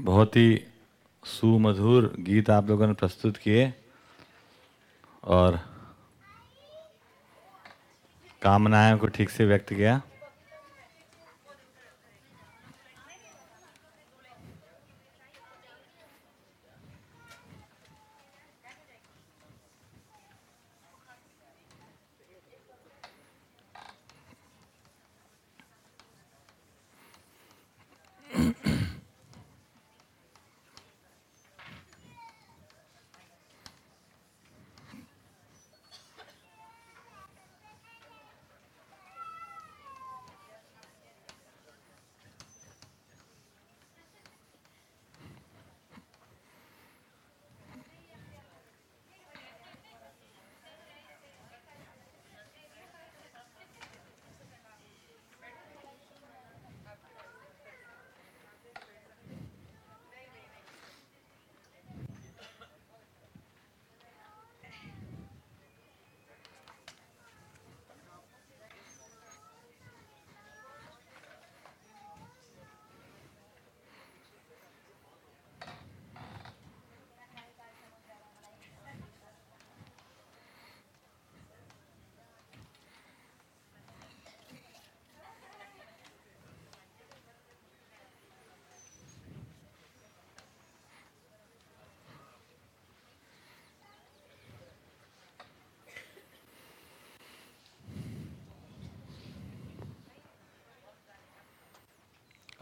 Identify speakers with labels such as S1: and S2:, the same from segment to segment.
S1: बहुत ही सुमधुर गीत आप लोगों ने प्रस्तुत किए और कामनाएँ को ठीक से व्यक्त किया।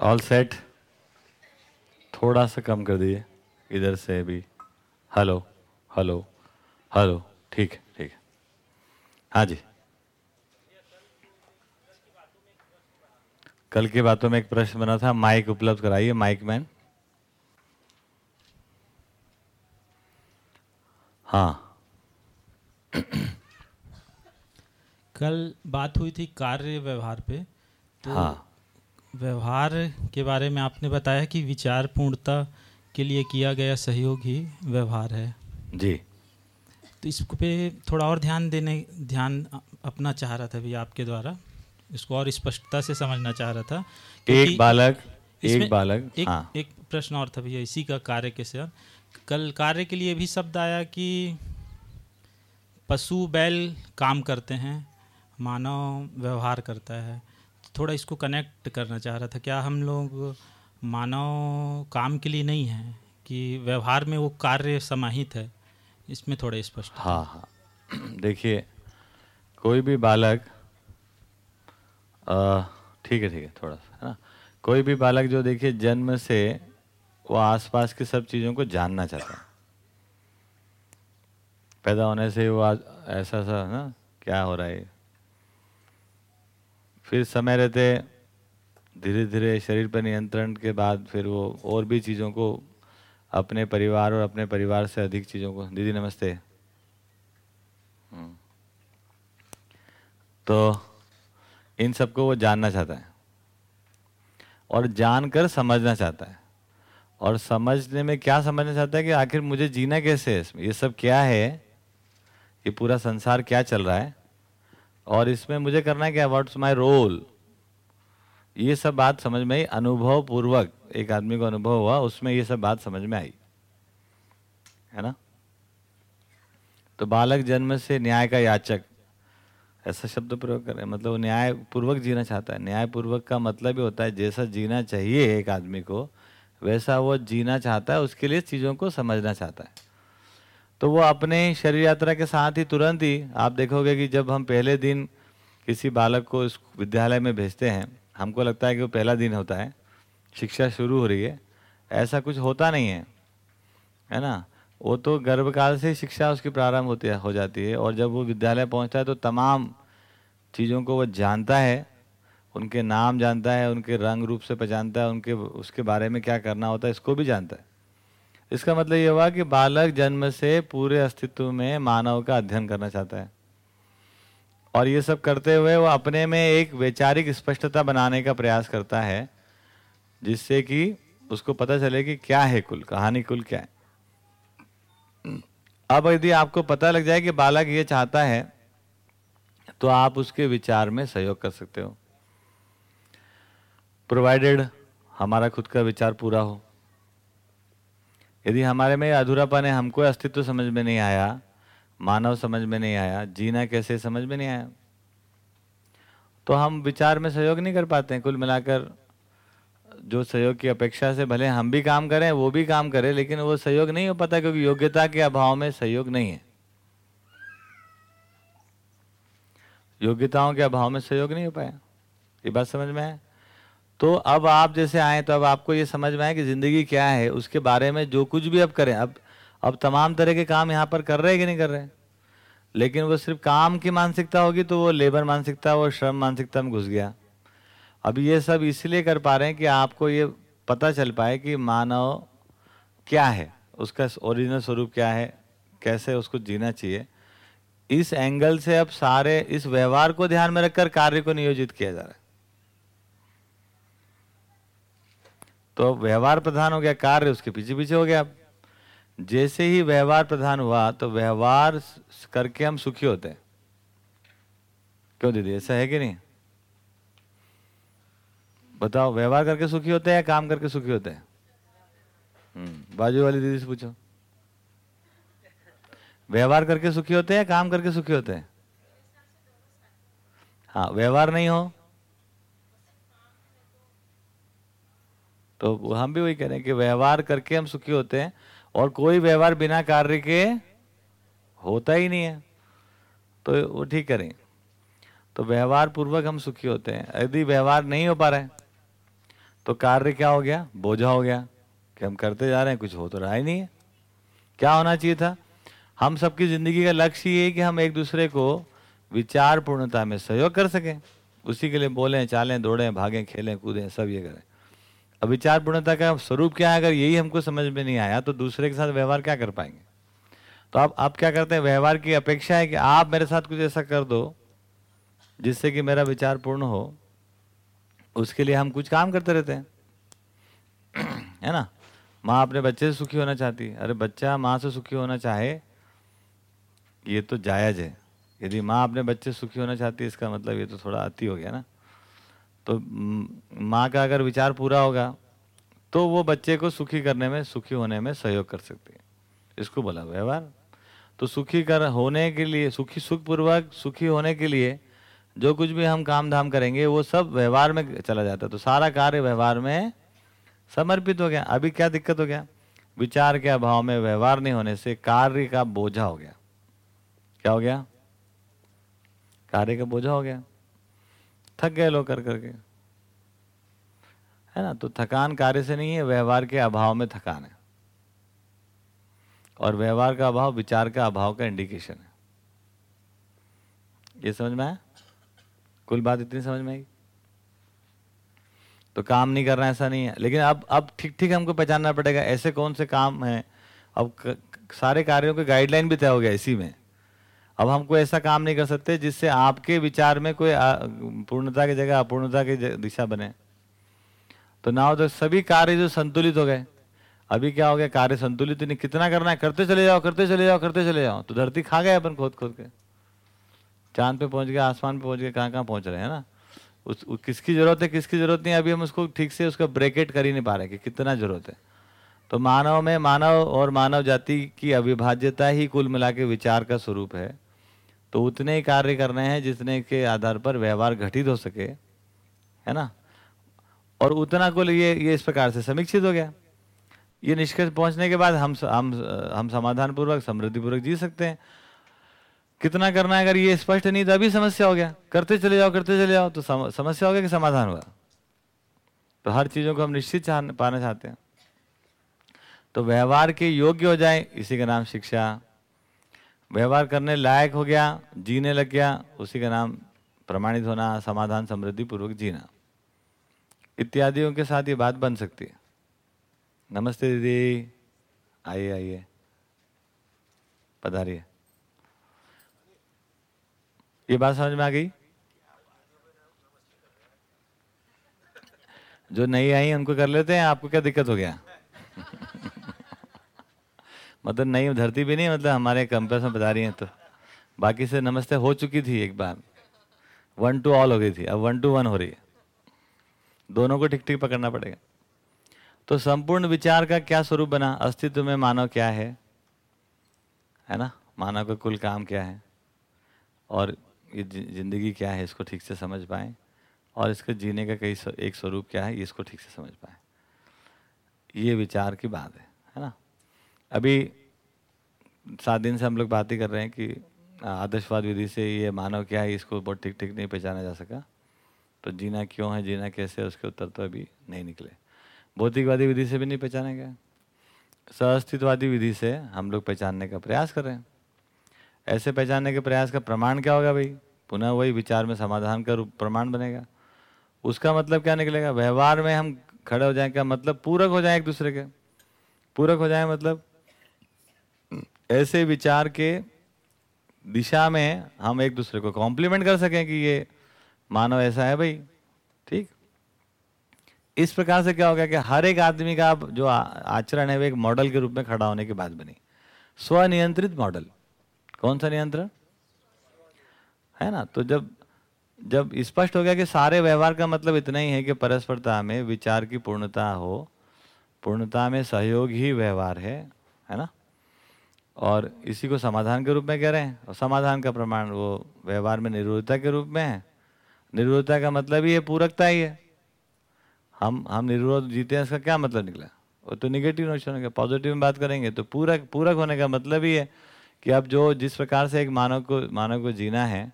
S1: ऑल सेट थोड़ा सा कम कर दिए इधर से भी। हेलो हेलो हेलो ठीक है ठीक है। हाँ जी। कल की बातों में एक प्रश्न बना था। माइक उपलब्ध कराइए माइक मैन हाँ।
S2: कल बात हुई थी कार्य व्यवहार पे। तो
S1: हाँ।
S2: व्यवहार के बारे में आपने बताया कि विचार पूर्णता के लिए किया गया सहयोग ही व्यवहार है।
S1: जी।
S2: तो इस पे थोड़ा और ध्यान देने ध्यान अपना चाह रहा था भी आपके द्वारा। इसको और स्पष्टता से समझना चाह रहा था
S1: एक बालक एक बालक
S2: एक,
S1: हाँ।
S2: एक प्रश्न और था भैया इसी का कार्य के से। कल कार्य के लिए भी शब्द आया कि पशु बैल काम करते हैं मानव व्यवहार करता है। थोड़ा इसको कनेक्ट करना चाह रहा था। क्या हम लोग मानव काम के लिए नहीं है कि व्यवहार में वो कार्य समाहित है? इसमें थोड़ा स्पष्ट
S1: हाँ। हाँ देखिए, कोई भी बालक ठीक है ठीक है, थोड़ा सा, है ना? कोई भी बालक जो देखिए, जन्म से वो आसपास की सब चीज़ों को जानना चाहता है। पैदा होने से वो आज ऐसा सा ना? क्या हो रहा है? फिर समय रहते धीरे धीरे शरीर पर नियंत्रण के बाद फिर वो और भी चीज़ों को अपने परिवार और अपने परिवार से अधिक चीज़ों को। दीदी, नमस्ते। तो इन सबको वो जानना चाहता है और जानकर समझना चाहता है। और समझने में क्या समझना चाहता है कि आखिर मुझे जीना कैसे है इसमें? ये सब क्या है? ये पूरा संसार क्या चल रहा है? और इसमें मुझे करना है क्या व्हाट्स माय रोल ये सब बात समझ में आई अनुभव पूर्वक एक आदमी को अनुभव हुआ, उसमें ये सब बात समझ में आई। है ना? तो बालक जन्म से न्याय का याचक। ऐसा शब्द प्रयोग करें मतलब न्याय पूर्वक जीना चाहता है। न्याय पूर्वक का मतलब ही होता है, जैसा जीना चाहिए एक आदमी को, वैसा वो जीना चाहता है, उसके लिए चीज़ों को समझना चाहता है। तो वो अपने शरीर यात्रा के साथ ही तुरंत ही, आप देखोगे कि जब हम पहले दिन किसी बालक को इस विद्यालय में भेजते हैं, हमको लगता है कि वो पहला दिन होता है, शिक्षा शुरू हो रही है, ऐसा कुछ होता नहीं है है ना? वो तो गर्भकाल से शिक्षा उसकी प्रारंभ होती है, हो जाती है, और जब वो विद्यालय पहुँचता है तो तमाम चीज़ों को वो जानता है, उनके नाम जानता है, उनके रंग रूप से पहचानता है, उनके, उसके बारे में क्या करना होता है, इसको भी जानता है। इसका मतलब ये हुआ कि बालक जन्म से पूरे अस्तित्व में मानव का अध्ययन करना चाहता है। और ये सब करते हुए वो अपने में एक वैचारिक स्पष्टता बनाने का प्रयास करता है, जिससे कि उसको पता चले कि क्या है कुल, कहानी कुल क्या है। अब यदि आपको पता लग जाए कि बालक ये चाहता है तो आप उसके विचार में सहयोग कर सकते हो। प्रोवाइडेड हमारा खुद का विचार पूरा हो। यदि हमारे में अधूरापन है, हमको अस्तित्व समझ में नहीं आया, मानव समझ में नहीं आया, जीना कैसे समझ में नहीं आया तो हम विचार में सहयोग नहीं कर पाते हैं। कुल मिलाकर जो सहयोग की अपेक्षा से भले हम भी काम करें, वो भी काम करें, लेकिन वो सहयोग नहीं हो पाता क्योंकि योग्यता के अभाव में सहयोग नहीं है। योग्यताओं के अभाव में सहयोग नहीं हो पाया। ये बात समझ में है तो अब आप जैसे आए तो अब आपको ये समझ में आए कि ज़िंदगी क्या है, उसके बारे में जो कुछ भी अब करें। अब अब तमाम तरह के काम यहाँ पर कर रहे हैं कि नहीं कर रहे हैं? लेकिन वो सिर्फ़ काम की मानसिकता होगी तो वो लेबर मानसिकता, वो श्रम मानसिकता में घुस गया। अब ये सब इसलिए कर पा रहे हैं कि आपको ये पता चल पाए कि मानव क्या है, उसका ओरिजिनल स्वरूप क्या है, कैसे उसको जीना चाहिए। इस एंगल से अब सारे इस व्यवहार को ध्यान में रखकर कार्य को नियोजित किया जा रहा है। तो व्यवहार प्रधान हो गया कार्य उसके पीछे पीछे हो गया। जैसे ही व्यवहार प्रधान हुआ तो व्यवहार करके हम सुखी होते हैं। क्यों दीदी ऐसा है कि नहीं? बताओ व्यवहार करके सुखी होते हैं या काम करके सुखी होते हैं? हम्म, बाजू वाली दीदी से पूछो। व्यवहार करके सुखी होते हैं या काम करके सुखी होते हैं? हाँ व्यवहार नहीं हो तो हम भी वही कह रहे हैं कि व्यवहार करके हम सुखी होते हैं और कोई व्यवहार बिना कार्य के होता ही नहीं है। तो वो ठीक करें तो व्यवहार पूर्वक हम सुखी होते हैं। यदि व्यवहार नहीं हो पा रहे तो कार्य क्या हो गया? बोझा हो गया कि हम करते जा रहे हैं, कुछ हो तो रहा ही नहीं है। क्या होना चाहिए था? हम सबकी ज़िंदगी का लक्ष्य ये है कि हम एक दूसरे को विचार पूर्णता में सहयोग कर सकें। उसी के लिए बोलें, चालें, दौड़ें, भागें, खेलें, कूदें, सब ये करें। अब विचार पूर्णता का स्वरूप क्या है? अगर यही हमको समझ में नहीं आया तो दूसरे के साथ व्यवहार क्या कर पाएँगे? तो आप आप क्या करते हैं? व्यवहार की अपेक्षा है कि आप मेरे साथ कुछ ऐसा कर दो, जिससे कि मेरा विचार पूर्ण हो। उसके लिए हम कुछ काम करते रहते हैं। है ना? माँ अपने बच्चे से सुखी होना चाहती अरे बच्चा माँ से सुखी होना चाहे, ये तो जायज़ है। यदि माँ अपने बच्चे सुखी होना चाहती इसका मतलब ये तो थोड़ा अति हो गया ना। तो माँ का अगर विचार पूरा होगा तो वो बच्चे को सुखी करने में, सुखी होने में सहयोग कर सकती है। इसको बोला व्यवहार। तो सुखी कर होने के लिए, सुखी, सुखपूर्वक सुखी होने के लिए जो कुछ भी हम काम धाम करेंगे, वो सब व्यवहार में चला जाता है। तो सारा कार्य व्यवहार में समर्पित हो गया। अभी क्या दिक्कत हो गया? विचार के अभाव में व्यवहार नहीं होने से कार्य का बोझा हो गया। क्या हो गया? कार्य का बोझा हो गया। थक गए लोग कर करके। है ना? तो थकान कार्य से नहीं है व्यवहार के अभाव में थकान है। और व्यवहार का अभाव विचार का अभाव का इंडिकेशन है। ये समझ में आया? कुल बात इतनी समझ में आई? तो काम नहीं करना ऐसा नहीं है। लेकिन अब अब ठीक ठीक हमको पहचानना पड़ेगा ऐसे कौन से काम हैं? अब क, सारे कार्यों के गाइडलाइन भी तय हो गया इसी में। अब हमको ऐसा काम नहीं कर सकते जिससे आपके विचार में कोई पूर्णता की जगह अपूर्णता की दिशा बने। तो ना हो तो सभी कार्य जो संतुलित हो गए अभी क्या हो गया कार्य संतुलित नहीं कितना करना है करते चले जाओ करते चले जाओ करते चले जाओ तो धरती खा गए अपन खोद खोद के। चाँद पे पहुँच गए आसमान पे पहुँच गए कहाँ कहाँ पहुँच रहे हैं ना? उस, किसकी ज़रूरत है किसकी ज़रूरत नहीं अभी हम उसको ठीक से उसका ब्रेकेट कर ही नहीं पा रहे कि कितना ज़रूरत है। तो मानव में मानव और मानव जाति की अविभाज्यता ही कुल मिला के विचार का स्वरूप है। तो उतने ही कार्य करने हैं जितने के आधार पर व्यवहार घटित हो सके है ना? और उतना को ये ये इस प्रकार से समीक्षित हो गया। ये निष्कर्ष पहुँचने के बाद हम हम हम समाधान पूर्वक समृद्धि पूर्वक जी सकते हैं। कितना करना है अगर ये स्पष्ट नहीं तो अभी समस्या हो गया। करते चले जाओ करते चले जाओ तो सम, समस्या हो गया कि समाधान हुआ। तो हर चीज़ों को हम निश्चित पाना चाहते हैं। तो व्यवहार के योग्य हो जाए इसी का नाम शिक्षा। व्यवहार करने लायक हो गया, जीने लग गया, उसी का नाम प्रमाणित होना, समाधान समृद्धि पूर्वक जीना। इत्यादियों के साथ ये बात बन सकती है। नमस्ते दीदी। आइए आइए। पधारिए। ये बात समझ में आ गई? जो नहीं आई, उनको कर लेते हैं, आपको क्या दिक्कत हो गया? मतलब नहीं, धरती भी नहीं मतलब हमारे कैंपस में बता रही हैं तो। बाकी से नमस्ते हो चुकी थी एक बार। वन टू ऑल हो गई थी। अब वन टू वन हो रही है। दोनों को ठीक ठीक पकड़ना पड़ेगा। तो संपूर्ण विचार का क्या स्वरूप बना? अस्तित्व में मानव क्या है? है ना? मानव का कुल काम क्या है? और ये ज़िंदगी क्या है? इसको ठीक से समझ पाए। और इसके जीने का कई एक स्वरूप क्या है? इसको ठीक से समझ पाए। ये विचार की बात है। है ना? अभी सात दिन से हम लोग बात ही कर रहे हैं कि आदर्शवाद विधि से ये मानव क्या है, इसको बहुत ठीक ठीक नहीं पहचाना जा सका। तो जीना क्यों है, जीना कैसे है, उसके उत्तर तो अभी नहीं निकले। भौतिकवादी विधि से भी नहीं पहचाना गया सअस्तित्ववादी विधि से हम लोग पहचानने का प्रयास कर रहे हैं। ऐसे पहचानने के प्रयास का प्रमाण क्या होगा भाई? पुनः वही विचार में समाधान का रूप, प्रमाण बनेगा। उसका मतलब क्या निकलेगा? व्यवहार में हम खड़े हो जाए क्या मतलब? पूरक हो जाए एक दूसरे के। पूरक हो जाए मतलब ऐसे विचार के दिशा में हम एक दूसरे को कॉम्प्लीमेंट कर सकें कि ये मानव ऐसा है भाई, ठीक? इस प्रकार से क्या हो गया कि हर एक आदमी का जो आचरण है वो एक मॉडल के रूप में खड़ा होने की बात बनी। स्वनियंत्रित मॉडल कौन सा नियंत्रण? है ना? तो जब जब स्पष्ट हो गया कि सारे व्यवहार का मतलब इतना ही है कि परस्परता में विचार की पूर्णता हो, पूर्णता में सहयोग ही व्यवहार है है ना? और इसी को समाधान के रूप में कह रहे हैं। और समाधान का प्रमाण वो व्यवहार में निरोधता के रूप में है। निरोधता का मतलब ही है पूरकता ही है। हम हम निरोध जीते हैं, इसका क्या मतलब निकला? वो तो निगेटिव नोशन हो गया। पॉजिटिव में बात करेंगे तो पूरक पूरक होने का मतलब ही है कि अब जो जिस प्रकार से एक मानव को मानव को जीना है,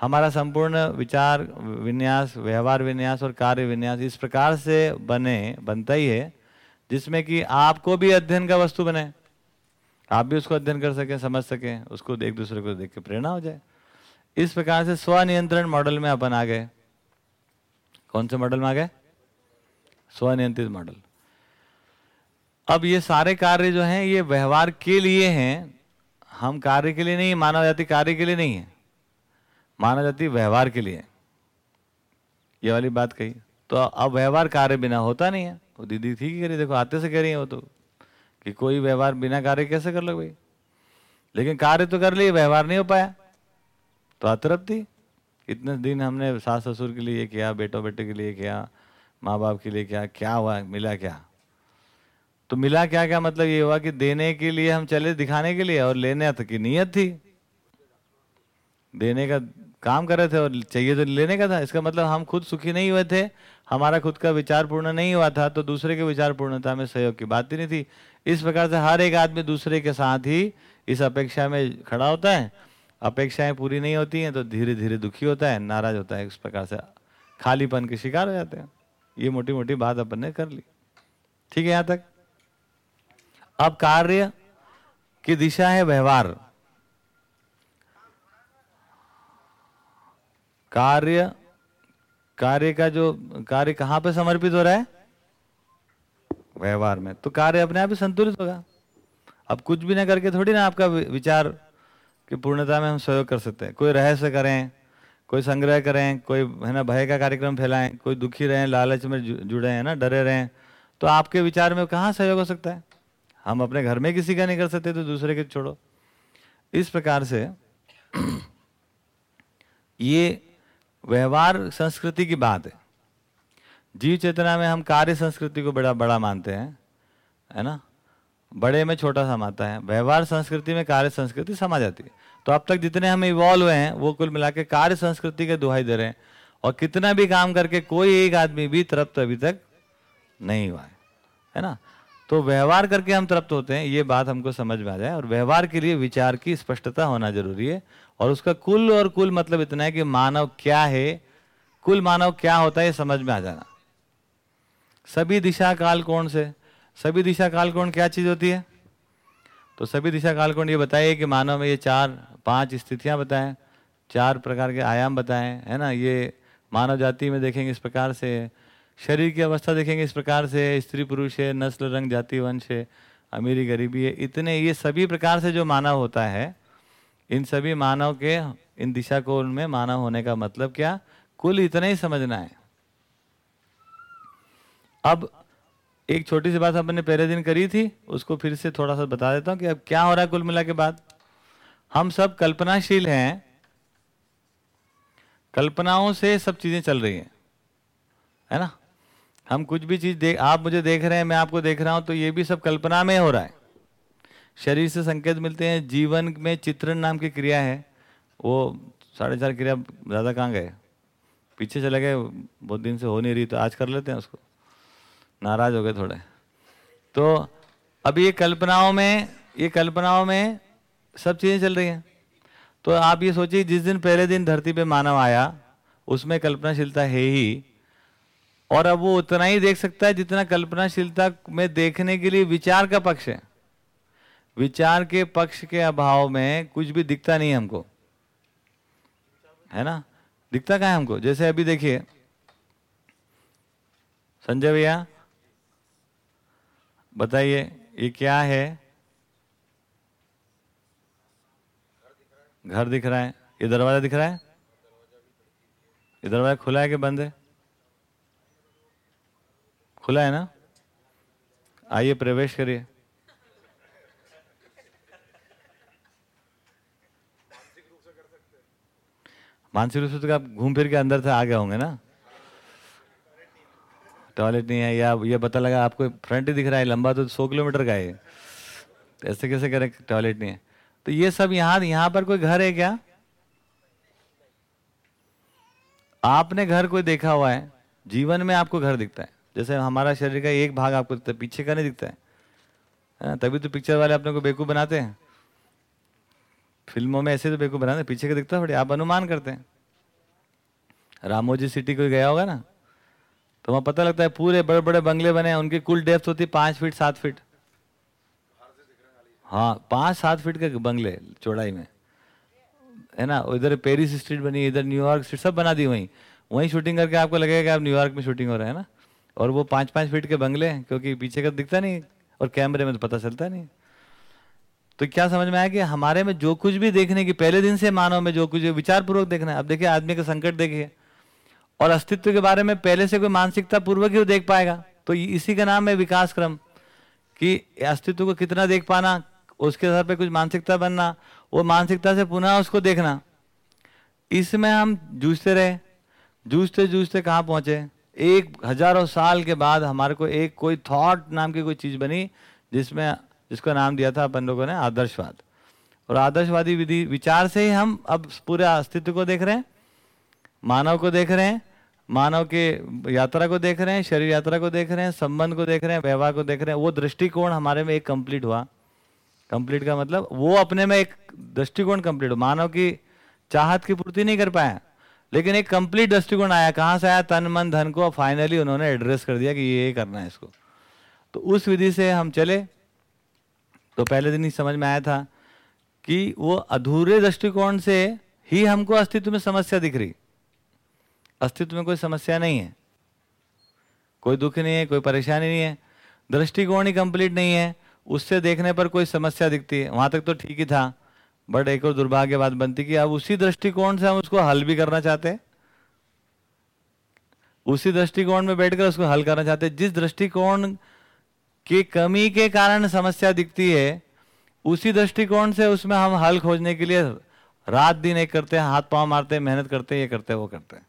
S1: हमारा संपूर्ण विचार, विन्यास, व्यवहार विन्यास और कार्य विन्यास इस प्रकार से बने, बनता ही है, जिसमें कि आपको भी अध्ययन का वस्तु बने। आप भी उसको अध्ययन कर सकें, समझ सकें, उसको एक दूसरे को देख के प्रेरणा हो जाए। इस प्रकार से स्वनियंत्रण मॉडल में अपन आ गए। कौन से मॉडल में आ गए? स्वनियंत्रित मॉडल। अब ये सारे कार्य जो हैं, ये व्यवहार के लिए हैं। हम कार्य के लिए नहीं, मानव जाति कार्य के लिए नहीं है। मानव जाति व्यवहार के लिए ये वाली बात कही। तो अब व्यवहार कार्य बिना होता नहीं है। वो दीदी ठीक ही करी देखो आते से कह रही है वो तो। कि कोई व्यवहार बिना कार्य कैसे कर लो भाई? लेकिन कार्य तो कर लिए, व्यवहार नहीं हो पाया। तो अतरप्ति इतने दिन हमने सास ससुर के लिए किया, बेटो बेटे के लिए किया माँ बाप के लिए क्या क्या हुआ, मिला क्या? तो मिला क्या क्या मतलब ये हुआ कि देने के लिए हम चले, दिखाने के लिए? और लेने तक की नीयत थी। देने का काम कर रहे थे और चाहिए तो लेने का था। इसका मतलब हम खुद सुखी नहीं हुए थे, हमारा खुद का विचार पूर्ण नहीं हुआ था तो दूसरे के विचार पूर्णता में सहयोग की बात ही नहीं थी। इस प्रकार से हर एक आदमी दूसरे के साथ ही इस अपेक्षा में खड़ा होता है। अपेक्षाएँ पूरी नहीं होती हैं तो धीरे धीरे दुखी होता है, नाराज़ होता है, इस प्रकार से खालीपन के शिकार हो जाते हैं। ये मोटी मोटी बात अपन ने कर ली। ठीक है, यहाँ तक। अब कार्य की दिशा है व्यवहार। कार्य कार्य का जो, कार्य कहाँ पे समर्पित हो रहा है? व्यवहार में। तो कार्य अपने आप ही संतुलित होगा। अब कुछ भी ना करके थोड़ी ना आपका विचार की पूर्णता में हम सहयोग कर सकते हैं। कोई रहस्य करें, कोई संग्रह करें, कोई, है ना, भय का कार्यक्रम फैलाएँ, कोई दुखी रहें, लालच में जुड़े, हैं ना, डरे रहें तो आपके विचार में कहाँ सहयोग हो सकता है? हम अपने घर में किसी का नहीं कर सकते तो दूसरे के छोड़ो। इस प्रकार से ये व्यवहार संस्कृति की बात है। जीव चेतना में हम कार्य संस्कृति को बड़ा बड़ा मानते हैं, है ना? बड़े में छोटा समाता है, व्यवहार संस्कृति में कार्य संस्कृति समा जाती है। तो अब तक जितने हम इवॉल्व हुए हैं, वो कुल मिला के कार्य संस्कृति के दुहाई दे रहे हैं, और कितना भी काम करके कोई एक आदमी भी तृप्त अभी तक नहीं हुआ है है ना? तो व्यवहार करके हम तृप्त होते हैं, ये बात हमको समझ में आ जाए, और व्यवहार के लिए विचार की स्पष्टता होना ज़रूरी है, और उसका कुल और कुल मतलब इतना है कि मानव क्या है, कुल मानव क्या होता है, ये समझ में आ जाना। सभी दिशा काल कोण से? सभी दिशा काल कोण क्या चीज़ होती है? तो सभी दिशा काल कोण ये बताइए कि मानव में ये चार, पाँच स्थितियाँ बताएँ, चार प्रकार के आयाम बताएँ, है ना? ये मानव जाति में देखेंगे इस प्रकार से, शरीर की अवस्था देखेंगे इस प्रकार से, स्त्री पुरुष है, नस्ल, रंग, जाति, वंश है, अमीरी, गरीबी है, इतने, ये सभी प्रकार से जो मानव होता है, इन सभी मानव के, इन दिशा को में मानव होने का मतलब क्या? कुल इतना ही समझना है। अब एक छोटी सी बात अपने पहले दिन करी थी, उसको फिर से थोड़ा सा बता देता हूँ कि अब क्या हो रहा है कुल मिला के बाद। हम सब कल्पनाशील हैं, कल्पनाओं से सब चीज़ें चल रही हैं, है ना? हम कुछ भी चीज़ देख, आप मुझे देख रहे हैं, मैं आपको देख रहा हूँ तो ये भी सब कल्पना में हो रहा है। शरीर से संकेत मिलते हैं, जीवन में चित्रण नाम की क्रिया है, वो साढ़े चार क्रिया, ज़्यादा कहाँ गए? पीछे चले गए, बहुत दिन से हो नहीं रही तो आज कर लेते हैं उसको। नाराज़ हो गए थोड़े। तो अभी ये कल्पनाओं में, ये कल्पनाओं में सब चीज़ें चल रही हैं। तो आप ये सोचिए, जिस दिन पहले दिन धरती पे मानव आया, उसमें कल्पनाशीलता है ही। और अब वो उतना ही देख सकता है जितना कल्पनाशीलता में देखने के लिए विचार का पक्ष है। विचार के पक्ष के अभाव में कुछ भी दिखता नहीं हमको। है ना? दिखता क्या है हमको? जैसे अभी देखिए, संजय भैया बताइए, ये क्या है? घर दिख रहा है। ये दरवाज़ा दिख रहा है? ये दरवाज़ा खुला है कि बंद है? खुला है ना? आइए, प्रवेश करिए। मानसिक रूप से तो आप घूम फिर के अंदर से आ गए होंगे ना? टॉयलेट नहीं है या ये पता लगा आपको फ्रंट ही दिख रहा है लंबा तो सौ किलोमीटर का है। ऐसे कैसे करें टॉयलेट नहीं है। तो ये सब यहाँ यहाँ पर कोई घर है क्या? आपने घर कोई देखा हुआ है? जीवन में आपको घर दिखता है। जैसे हमारा शरीर का एक भाग आपको दिखता है पीछे का नहीं दिखता है। हाँ, तभी तो पिक्चर वाले अपने को बेकूफ बनाते हैं। फ़िल्मों में ऐसे तो बेकूफ बनाते पीछे का दिखता है आप अनुमान करते हैं। रामोजी सिटी कोई गया होगा ना? तो वहाँ पता लगता है पूरे बड़े बड़े बंगले बने हैं, उनकी कुल डेप्थ होती है पाँच फीट, सात फीट। हाँ पाँच, सात फीट के बंगले चौड़ाई में। है ना? इधर पेरिस स्ट्रीट बनी, इधर न्यूयॉर्क स्ट्रीट, सब बना दी वहीं। वहीं शूटिंग करके आपको लगेगा कि आप न्यूयॉर्क में शूटिंग हो रहा है ना? और वो पाँच पाँच फीट के बंगले हैं, क्योंकि पीछे का दिखता नहीं और कैमरे में तो पता चलता नहीं। तो क्या समझ में आया कि हमारे में जो कुछ भी देखने की, पहले दिन से मानव में जो कुछ विचारपूर्वक देखना है। अब देखिए, आदमी का संकट देखिए। और अस्तित्व के बारे में पहले से कोई मानसिकता पूर्वक ही देख पाएगा। तो इसी का नाम है विकास क्रम कि अस्तित्व को कितना देख पाना, उसके आधार पर कुछ मानसिकता बनना, वो मानसिकता से पुनः उसको देखना। इसमें हम जूझते रहे जूझते जूझते कहाँ पहुँचे? एक हज़ारों साल के बाद हमारे को एक कोई थॉट नाम की कोई चीज़ बनी, जिसमें, जिसका नाम दिया था अपन लोगों ने आदर्शवाद। और आदर्शवादी विधि, विचार से ही हम अब पूरे अस्तित्व को देख रहे हैं, मानव को देख रहे हैं मानव के यात्रा को देख रहे हैं, शरीर यात्रा को देख रहे हैं, संबंध को देख रहे हैं, व्यवहार को देख रहे हैं, वो दृष्टिकोण हमारे में एक कंप्लीट हुआ। कंप्लीट का मतलब वो अपने में एक दृष्टिकोण कंप्लीट हुआ। मानव की चाहत की पूर्ति नहीं कर पाया लेकिन एक कंप्लीट दृष्टिकोण आया। कहाँ से आया? तन, मन, धन को फाइनली उन्होंने एड्रेस कर दिया कि ये करना है इसको। तो उस विधि से हम चले। तो पहले दिन ही समझ में आया था कि वो अधूरे दृष्टिकोण से ही हमको अस्तित्व में समस्या दिख रही। अस्तित्व में कोई समस्या नहीं है। कोई दुख नहीं है, कोई परेशानी नहीं है। दृष्टिकोण ही कंप्लीट नहीं है। उससे देखने पर कोई समस्या दिखती है। वहाँ तक तो ठीक ही था। बट एक और दुर्भाग्य बात बनती कि अब उसी दृष्टिकोण से हम उसको हल भी करना चाहते उसी दृष्टिकोण में बैठकर उसको हल करना चाहते जिस दृष्टिकोण की कमी के कारण समस्या दिखती है, उसी दृष्टिकोण से उसमें हम हल खोजने के लिए रात दिन एक करते हैं, हाथ पाँव मारते हैं, मेहनत करते हैं, ये करते हैं, वो करते हैं।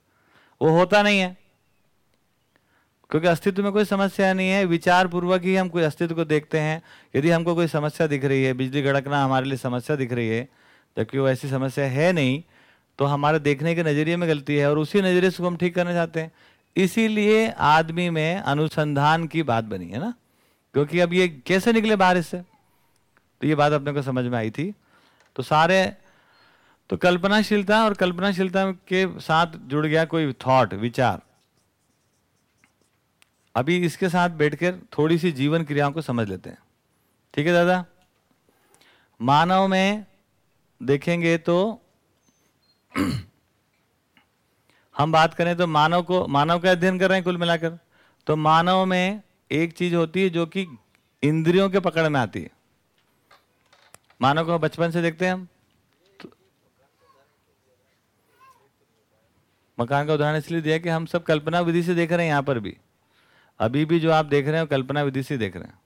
S1: वो होता नहीं है। क्योंकि अस्तित्व में कोई समस्या नहीं है। विचार पूर्वक ही हम कोई अस्तित्व को देखते हैं। यदि हमको कोई समस्या दिख रही है, बिजली गड़कना हमारे लिए समस्या दिख रही है, जबकि वो ऐसी समस्या है नहीं तो हमारे देखने के नज़रिए में गलती है और उसी नज़रिए से हम ठीक करना चाहते हैं। इसीलिए आदमी में अनुसंधान की बात बनी है ना। क्योंकि अब ये कैसे निकले बाहर इससे? तो ये बात अपने को समझ में आई थी। तो सारे तो कल्पनाशीलता और कल्पनाशीलता के साथ जुड़ गया कोई थॉट विचार। अभी इसके साथ बैठकर थोड़ी सी जीवन क्रियाओं को समझ लेते हैं। ठीक है दादा? मानव में देखेंगे तो हम बात करें तो मानव को, मानव का अध्ययन कर रहे हैं कुल मिलाकर। तो मानव में एक चीज़ होती है जो कि इंद्रियों के पकड़ में आती है। मानव को बचपन से देखते हैं हम। मकान का उदाहरण इसलिए दिया कि हम सब कल्पना विधि से देख रहे हैं यहाँ पर भी। अभी भी जो आप देख रहे हैं कल्पना विधि से देख रहे हैं।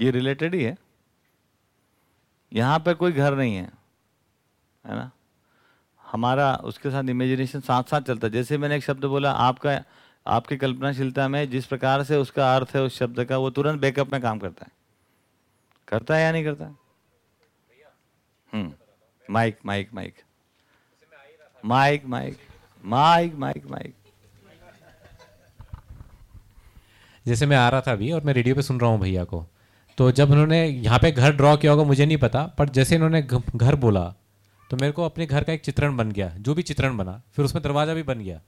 S1: ये रिलेटेड ही है। यहाँ पर कोई घर नहीं है है ना? हमारा उसके साथ इमेजिनेशन साथ साथ चलता है। जैसे मैंने एक शब्द बोला, आपका, आपकी कल्पनाशीलता में जिस प्रकार से उसका अर्थ है, उस शब्द का, वो तुरंत बैकअप में काम करता है। करता है या नहीं करता हम्म। Mike mike mike mike mike mike mike mike
S3: जैसे मैं आ रहा था अभी और मैं रेडियो पे सुन रहा हूँ भैया को। तो जब उन्होंने यहाँ पे घर ड्रॉ किया होगा, मुझे नहीं पता, पर जैसे इन्होंने घर बोला तो मेरे को अपने घर का एक चित्रण बन गया, जो भी चित्रण बना। फिर उसमें दरवाज़ा भी बन गया।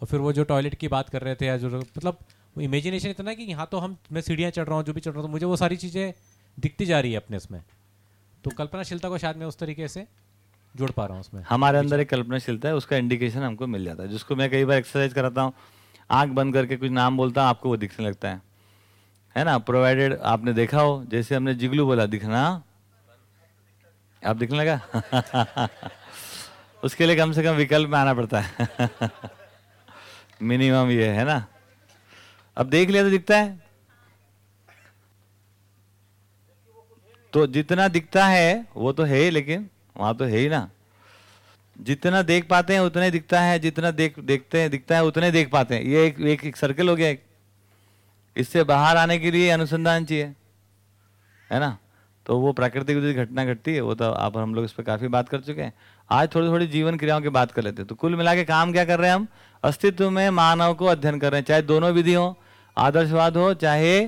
S3: और फिर वो जो टॉयलेट की बात कर रहे थे या जो मतलब इमेजिनेशन इतना कि यहाँ तो हम, मैं सीढ़ियाँ चढ़ रहा हूँ, जो भी चढ़ रहा हूँ तो मुझे वो सारी चीज़ें दिखती जा रही है अपने इसमें तो कल्पनाशीलता को शायद मैं उस तरीके से जोड़ पा रहा हूँ उसमें।
S1: हमारे अंदर एक कल्पनाशीलता है उसका इंडिकेशन हमको मिल जाता है। जिसको मैं कई बार एक्सरसाइज कराता हूँ आँख बंद करके कुछ नाम बोलता हूँ आपको वो दिखने लगता है। है ना? प्रोवाइडेड आपने देखा हो जैसे हमने जिगलू बोला दिखना। आप दिखने लगा? उसके लिए कम से कम विकल्प में आना पड़ता है। मिनिमम ये है ना? अब देख लिया तो दिखता है। तो जितना दिखता है वो तो है लेकिन वहाँ तो है ही ना। जितना देख पाते हैं उतना दिखता है जितना देख देखते हैं दिखता है उतने देख पाते हैं। ये एक एक, एक सर्कल हो गया एक। इससे बाहर आने के लिए अनुसंधान चाहिए है ना? तो वो प्राकृतिक जो घटना घटती है वो तो आप हम लोग इस पर काफ़ी बात कर चुके हैं। आज थोड़ी थोड़ी जीवन क्रियाओं की बात कर लेते हैं। तो कुल मिला के काम क्या कर रहे हैं हम? अस्तित्व में मानव को अध्ययन कर रहे हैं चाहे दोनों विधि हो आदर्शवाद हो चाहे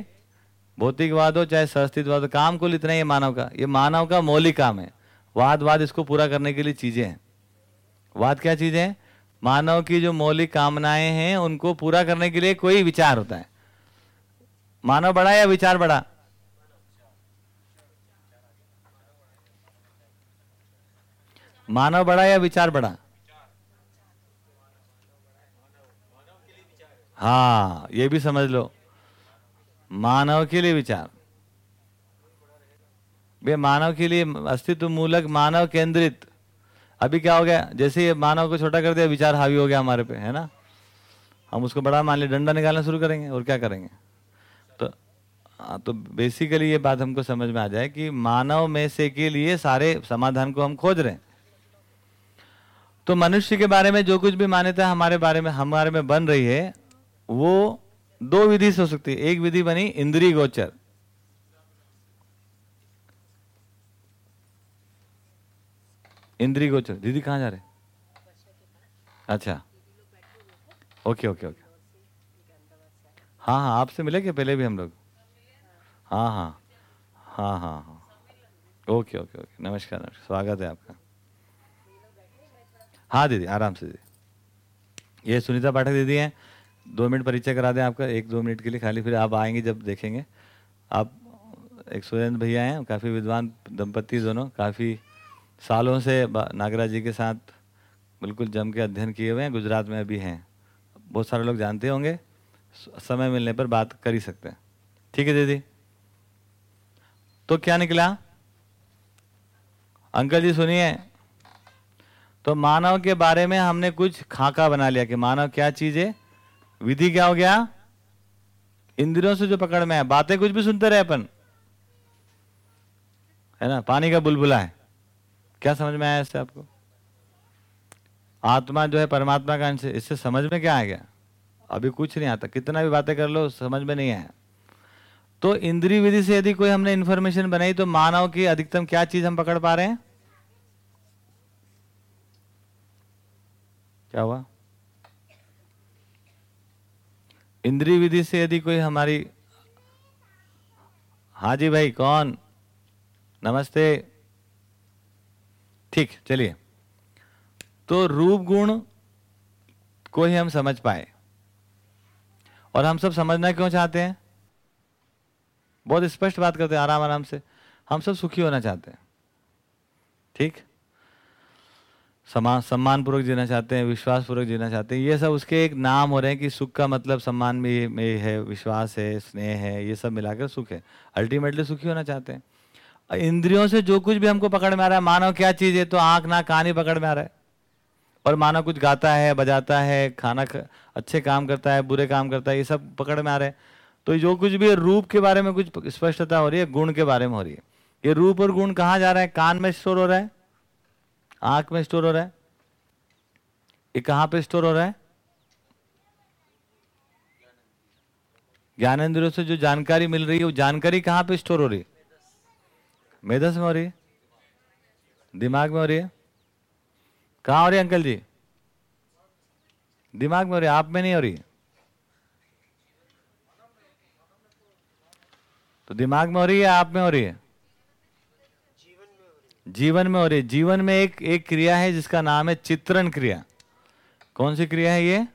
S1: भौतिकवाद हो चाहे सहस्तित्ववाद हो। काम कुल इतना है मानव का। ये मानव का मौलिक काम है। वाद वाद इसको पूरा करने के लिए चीज़ें हैं। वाद क्या चीज़ें हैं? मानव की जो मौलिक कामनाएँ हैं, उनको पूरा करने के लिए कोई विचार होता है। मानव बड़ा या विचार बड़ा? मानव बड़ा या विचार बड़ा? हाँ ये भी समझ लो। मानव के लिए विचार। वे मानव के लिए अस्तित्व मूलक मानव केंद्रित। अभी क्या हो गया? जैसे ये मानव को छोटा कर दिया विचार हावी हो गया हमारे पे है ना? हम उसको बड़ा मान लिया डंडा निकालना शुरू करेंगे और क्या करेंगे? तो हाँ, तो बेसिकली ये बात हमको समझ में आ जाए कि मानव में से के लिए सारे समाधान को हम खोज रहे हैं। तो मनुष्य के बारे में जो कुछ भी मान्यता हमारे बारे में हमारे में बन रही है वो दो विधि से हो सकती है। एक विधि बनी इंद्री गोचर। इंद्रिय गोचर दीदी कहाँ जा रहे अच्छा। Okay okay okay. हाँ हाँ आपसे मिले क्या पहले भी हम लोग? हाँ हाँ हाँ हाँ हाँ। Okay okay okay. नमस्कार नमस्कार। स्वागत है आपका। हाँ दीदी, आराम से, दीदी। ये सुनीता पाठक दीदी हैं। दो मिनट परिचय करा दें आपका। एक, दो मिनट के लिए खाली, फिर आप आएँगे जब देखेंगे। आप एक सुरेंद्र भैया हैं, काफ़ी विद्वान दंपति दोनों, काफ़ी सालों से नागराज जी के साथ बिल्कुल जम के अध्ययन किए हुए हैं, गुजरात में अभी हैं। बहुत सारे लोग जानते होंगे समय मिलने पर बात कर ही सकते हैं। ठीक है दीदी? तो क्या निकला? अंकल जी सुनिए। तो मानव के बारे में हमने कुछ खाका बना लिया कि मानव क्या चीज़ है, विधि क्या हो गया? इंद्रियों से जो पकड़ में है, बातें कुछ भी सुनते रहे अपन। है ना? पानी का बुलबुला है। क्या समझ में आया इससे आपको? आत्मा जो है परमात्मा का अंश इससे समझ में क्या आ गया? अभी कुछ नहीं आता। कितना भी बातें कर लो, समझ में नहीं आया। तो इंद्रिय विधि से यदि कोई हमने इंफॉर्मेशन बनाई तो मानव की अधिकतम क्या चीज़ हम पकड़ पा रहे हैं? क्या हुआ? इंद्रिय विधि से यदि कोई हमारी हाँ जी भाई, कौन? नमस्ते। ठीक, चलिए। तो रूप गुण को ही हम समझ पाए। और हम सब समझना क्यों चाहते हैं? बहुत स्पष्ट बात करते हैं आराम आराम से। हम सब सुखी होना चाहते हैं। ठीक? समान सम्मान पूर्वक जीना चाहते हैं विश्वास पूर्वक जीना चाहते हैं। ये सब उसके एक नाम हो रहे हैं कि सुख का मतलब सम्मान में में है, विश्वास है, स्नेह है, ये सब मिलाकर सुख है। अल्टीमेटली सुखी होना चाहते हैं। इंद्रियों से जो कुछ भी हमको पकड़ में आ रहा है मानव क्या चीज़ है तो आँख ना कान ही पकड़ में आ रहा है। और मानव कुछ गाता है बजाता है खाना ख, अच्छे काम करता है बुरे काम करता है ये सब पकड़ में आ रहे हैं। तो जो कुछ भी रूप के बारे में कुछ स्पष्टता हो रही है गुण के बारे में हो रही है। ये रूप और गुण कहाँ जा रहा है? कान में स्टोर हो रहा है आँख में स्टोर हो रहा है। ये कहाँ पे स्टोर हो रहा है? ज्ञानेन्द्रियों से जो जानकारी मिल रही है वो जानकारी कहाँ पे स्टोर हो रही है? मेधस में हो रही है? दिमाग में हो रही है? कहाँ हो रही है अंकल जी? दिमाग में हो रही है? आप में नहीं हो रही तो दिमाग में हो रही है आप में हो रही है? जीवन में हो रही है। जीवन में एक एक क्रिया है जिसका नाम है चित्रण क्रिया। कौन सी क्रिया है ये?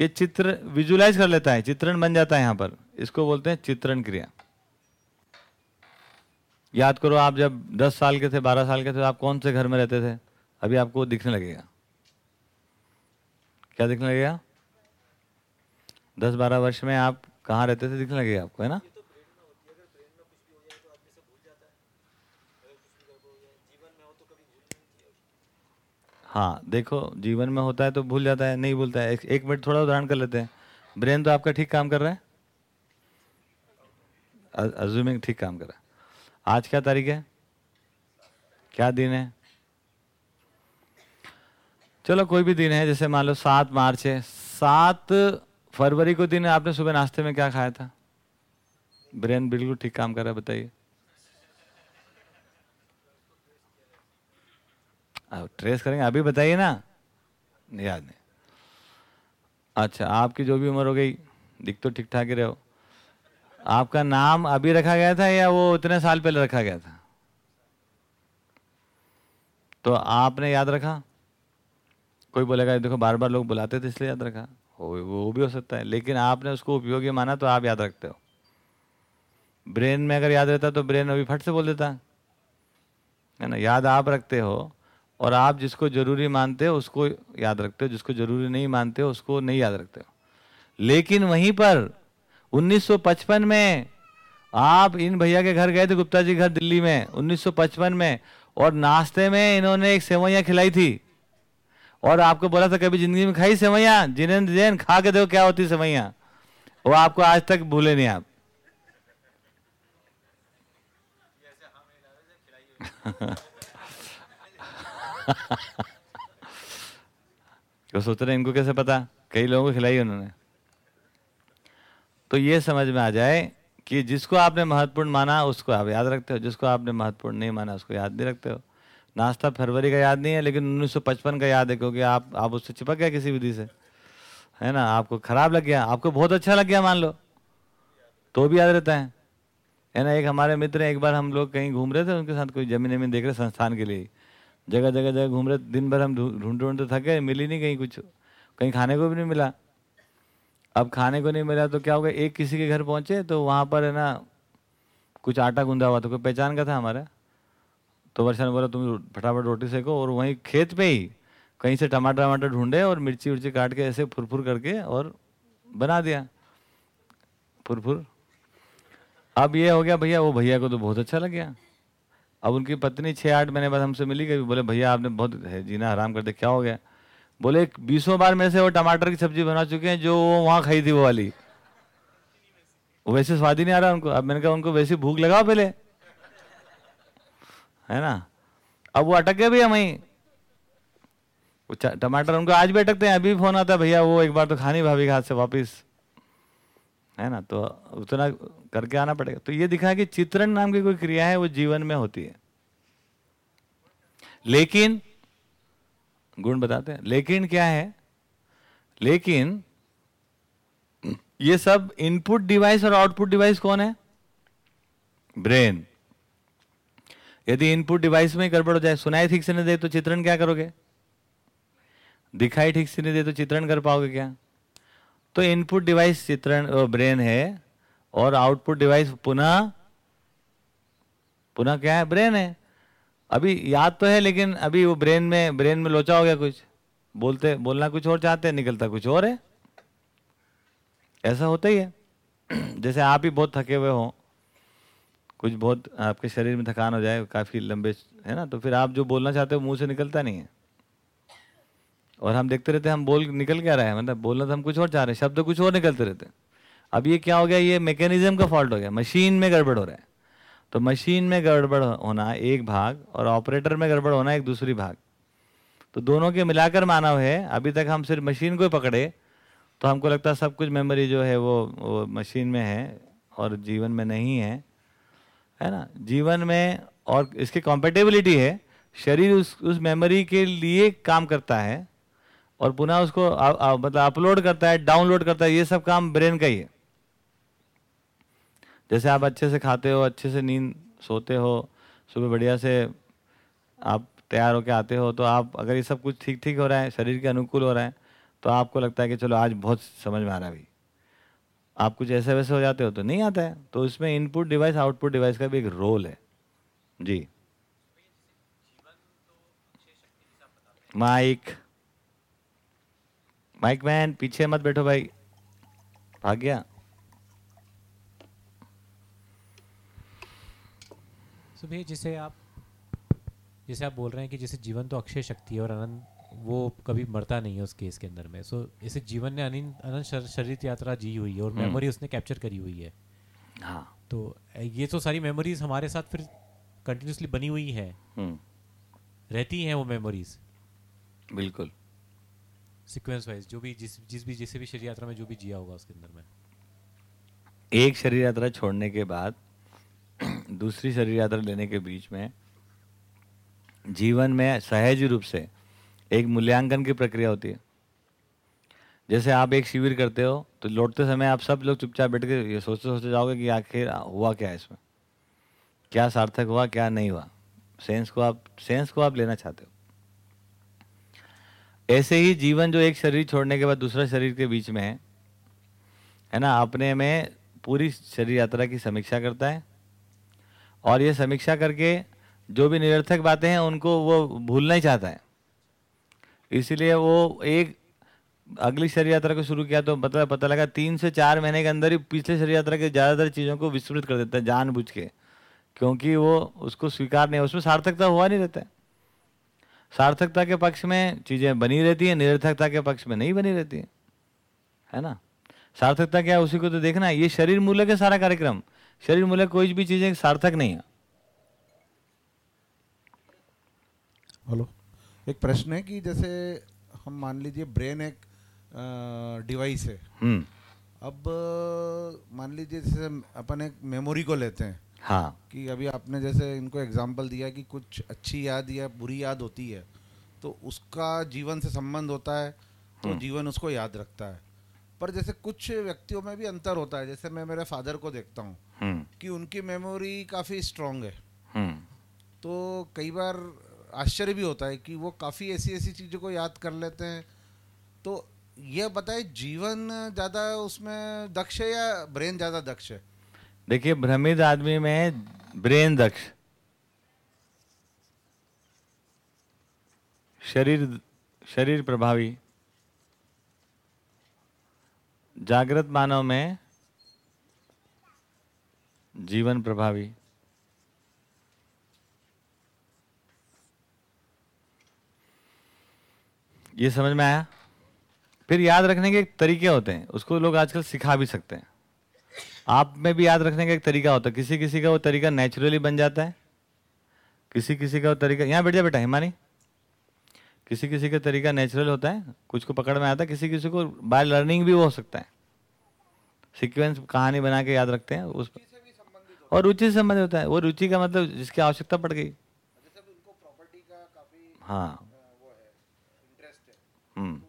S1: ये चित्र, विजुलाइज कर लेता है। चित्रण बन जाता है यहाँ पर। इसको बोलते हैं चित्रण क्रिया। याद करो आप जब 10 साल के थे 12 साल के थे आप कौन से घर में रहते थे? अभी आपको दिखने लगेगा। क्या दिखने लगेगा? 10-12 वर्ष में आप कहाँ रहते थे दिखने लगेगा आपको है ना? हाँ देखो जीवन में होता है तो भूल जाता है नहीं भूलता है। एक, एक मिनट थोड़ा उदाहरण कर लेते हैं। ब्रेन तो आपका ठीक काम कर रहा है? अज्यूमिंग ठीक काम कर रहा है। आज क्या तारीख है? क्या दिन है? चलो, कोई भी दिन है, जैसे मान लो सात मार्च है। सात फरवरी को दिन आपने सुबह नाश्ते में क्या खाया था? ब्रेन बिल्कुल ठीक काम कर रहा है, बताइए। ट्रेस करेंगे, अभी बताइए ना। याद नहीं। अच्छा आपकी जो भी उम्र हो गई, दिख तो ठीक ठाक ही रहो आपका नाम अभी रखा गया था या वो इतने साल पहले रखा गया था? तो आपने याद रखा? कोई बोलेगा, देखो बार बार लोग बुलाते थे, इसलिए याद रखा। वो वो भी हो सकता है, लेकिन आपने उसको उपयोगी माना तो आप याद रखते हो। ब्रेन में अगर याद रहता तो ब्रेन अभी फट से बोल देता। है ना? याद आप रखते हो और आप जिसको ज़रूरी मानते हो, उसको याद रखते हो, जिसको ज़रूरी नहीं मानते हो, उसको नहीं याद रखते हो। लेकिन वहीं पर 1955 में आप इन भैया के घर गए थे, गुप्ता जी घर दिल्ली में 1955 में। और नाश्ते में इन्होंने एक सेवैया खिलाई थी। और आपको बोला था, कभी ज़िंदगी में खाई सेवैया जिनेन्द्र जैन, खा के देखो क्या होती सेवैया वो आपको आज तक भूले नहीं आप। सोच रहे इनको कैसे पता? कई लोगों को खिलाई उन्होंने। तो ये समझ में आ जाए कि जिसको आपने महत्वपूर्ण माना, उसको आप याद रखते हो। जिसको आपने महत्वपूर्ण नहीं माना, उसको याद नहीं रखते हो। नाश्ता फरवरी का याद नहीं है, लेकिन 1955 का याद है, क्योंकि आप आप उससे चिपक गया किसी विधि से। है ना? आपको खराब लग गया, आपको बहुत अच्छा लग गया, मान लो। तो भी याद रहता है। है ना? एक हमारे मित्र एक बार हम लोग कहीं घूम रहे थे, उनके साथ कोई ज़मीन वमीन देख रहे, संस्थान के लिए। जगह जगह जगह घूम रहे, दिन भर हम ढूंढ ढूंढते थक गए मिली नहीं कहीं कुछ। कहीं खाने को भी नहीं मिला। अब खाने को नहीं मिला तो क्या हो गया एक किसी के घर पहुँचे तो वहाँ पर है ना, कुछ आटा गूंदा हुआ तो कोई पहचान का था हमारा? तो वर्षा ने बोला, तुम फटाफट रोटी सेको और वहीं खेत पे ही कहीं से टमाटर वमाटर ढूंढे और मिर्ची उर्ची काट के ऐसे फुरफुर करके और बना दिया। फुरफुर। अब ये हो गया, भैया, वो भैया को तो बहुत अच्छा लग गया। अब उनकी पत्नी छः आठ महीने बाद हमसे मिली गई। बोले, भैया, आपने बहुत जीना हराम कर दे, क्या हो गया? बोले, बीसों बार में से वो टमाटर की सब्ज़ी बना चुके हैं, जो वो वहाँ खाई थी वो वाली। वैसे स्वाद ही नहीं आ रहा उनको। अब मैंने कहा, उनको वैसी भूख लगाओ पहले। है ना? अब वो अटक गए भैया वहीं। टमाटर उनको आज भी अटकते हैं, अभी फ़ोन आता भैया, वो एक बार तो खानी भाभी के हाथ से वापिस। है ना? तो उतना करके आना पड़ेगा। तो ये दिखा कि चित्रण नाम की कोई क्रिया है, वो जीवन में होती है। लेकिन गुण बताते हैं। लेकिन क्या है? लेकिन ये सब इनपुट डिवाइस और आउटपुट डिवाइस कौन है? ब्रेन यदि इनपुट डिवाइस में गड़बड़ हो जाए, सुनाई ठीक से नहीं दे तो चित्रण क्या करोगे? दिखाई ठीक से नहीं दे तो चित्रण कर पाओगे क्या? तो इनपुट डिवाइस चित्रण ब्रेन है और आउटपुट डिवाइस पुनः पुनः क्या है? ब्रेन है। अभी याद तो है, लेकिन अभी वो ब्रेन में ब्रेन में लोचा हो गया कुछ। बोलते, बोलना कुछ और चाहते हैं, निकलता कुछ और है। ऐसा होता ही है। जैसे आप ही बहुत थके हुए हो, कुछ बहुत आपके शरीर में थकान हो जाए, काफ़ी लंबे, है ना तो फिर आप जो बोलना चाहते हो, मुँह से निकलता नहीं है। और हम देखते रहते हम बोल, निकल क्या रहे हैं? मतलब बोलना तो हम कुछ और चाह रहे हैं, शब्द कुछ और निकलते रहते हैं। अब ये क्या हो गया? ये मैकेनिज्म का फॉल्ट हो गया। मशीन में गड़बड़ हो रहा है। तो मशीन में गड़बड़ होना एक भाग और ऑपरेटर में गड़बड़ होना एक दूसरी भाग। तो दोनों के मिलाकर मानव है, अभी तक हम सिर्फ़ मशीन को ही पकड़े तो हमको लगता है सब कुछ मेमोरी जो है वो वो मशीन में है और जीवन में नहीं है है ना? जीवन में और इसकी कॉम्पेटेबिलिटी है, शरीर उस उस मेमोरी के लिए काम करता है और पुनः उसको मतलब अपलोड करता है डाउनलोड करता है, ये सब काम ब्रेन का ही है। जैसे आप अच्छे से खाते हो, अच्छे से नींद सोते हो, सुबह बढ़िया से आप तैयार होकर आते हो तो आप, अगर ये सब कुछ ठीक ठीक हो रहा है, शरीर के अनुकूल हो रहा है तो आपको लगता है कि चलो आज बहुत समझ में आ रहा है भाई आप कुछ ऐसे वैसे हो जाते हो तो नहीं आता है। तो इसमें इनपुट डिवाइस आउटपुट डिवाइस का भी एक रोल है। जी। माइक माइक मैन पीछे मत बैठो भाई। भाग गया।
S3: सो भैया जैसे आप जैसे आप बोल रहे हैं कि जैसे जीवन तो अक्षय शक्ति है और अनंत वो कभी मरता नहीं है उस केस के अंदर में। सो इसे जीवन ने अनंत शर- शरीर यात्रा जी हुई है और मेमोरी उसने कैप्चर करी हुई है।
S1: हाँ।
S3: तो ये तो सारी मेमोरीज हमारे साथ फिर कंटिन्यूसली बनी हुई है।
S1: हम्म।
S3: रहती हैं वो मेमोरीज
S1: बिल्कुल।
S3: सीक्वेंस वाइज जो भी जिस जिस भी जिसे भी शरीर यात्रा में जो भी जिया होगा उसके अंदर में।
S1: एक शरीर यात्रा छोड़ने के बाद दूसरी शरीर यात्रा लेने के बीच में जीवन में सहज रूप से एक मूल्यांकन की प्रक्रिया होती है। जैसे आप एक शिविर करते हो तो लौटते समय आप सब लोग चुपचाप बैठ के ये सोचते सोचते जाओगे कि आखिर हुआ क्या इसमें? क्या सार्थक हुआ, क्या नहीं हुआ? सेंस को आप, सेंस को आप लेना चाहते हो। ऐसे ही जीवन जो एक शरीर छोड़ने के बाद दूसरा शरीर के बीच में है है ना? अपने में पूरी शरीर यात्रा की समीक्षा करता है और ये समीक्षा करके जो भी निरर्थक बातें हैं, उनको वो भूलना ही चाहता है। इसीलिए वो एक अगली शरीर यात्रा को शुरू किया तो मतलब पता लगा तीन से चार महीने के अंदर ही पिछले शरीर यात्रा के ज़्यादातर चीज़ों को विस्मृत कर देता है जानबूझ के, क्योंकि वो उसको स्वीकार नहीं, उसमें सार्थकता हुआ नहीं रहता सार्थकता के पक्ष में चीज़ें बनी रहती हैं, निरर्थकता के पक्ष में नहीं बनी रहती है। है ना? सार्थकता क्या है, उसी को तो देखना है। ये शरीर मूल्य का सारा कार्यक्रम शरीर मूल्य कोई भी चीज़ें सार्थक नहीं है।
S4: हेलो एक प्रश्न है कि जैसे हम मान लीजिए ब्रेन एक डिवाइस है।
S1: हम्म।
S4: अब मान लीजिए जैसे अपन एक मेमोरी को लेते हैं।
S1: हाँ।
S4: कि अभी आपने जैसे इनको एग्जांपल दिया कि कुछ अच्छी याद या बुरी याद होती है तो उसका जीवन से संबंध होता है तो जीवन उसको याद रखता है। पर जैसे कुछ व्यक्तियों में भी अंतर होता है जैसे मैं मेरे फादर को देखता हूँ
S1: हम्म।
S4: कि उनकी मेमोरी काफ़ी स्ट्रांग है।
S1: हम्म।
S4: तो कई बार आश्चर्य भी होता है कि वो काफ़ी ऐसी ऐसी चीज़ों को याद कर लेते हैं। तो यह बताए जीवन ज़्यादा उसमें दक्ष है या ब्रेन ज़्यादा दक्ष है?
S1: देखिए भ्रमित आदमी में ब्रेन दक्ष। शरीर शरीर प्रभावी। जागृत मानव में जीवन प्रभावी। ये समझ में आया? फिर याद रखने के एक तरीके होते हैं। उसको लोग आजकल सिखा भी सकते हैं। आप में भी याद रखने का एक तरीका होता है। किसी किसी का वो तरीका नेचुरली बन जाता है। किसी किसी का वो तरीका यहाँ बैठ जा बेटा, हिमानी। किसी किसी का तरीका नेचुरल होता है कुछ को पकड़ में आता है किसी किसी को बाय लर्निंग भी हो सकता है। सीक्वेंस कहानी बना के याद रखते हैं उस और रुचि से संबंधित होता है वो रुचि का मतलब जिसकी आवश्यकता पड़ गई। हाँ। हम्म।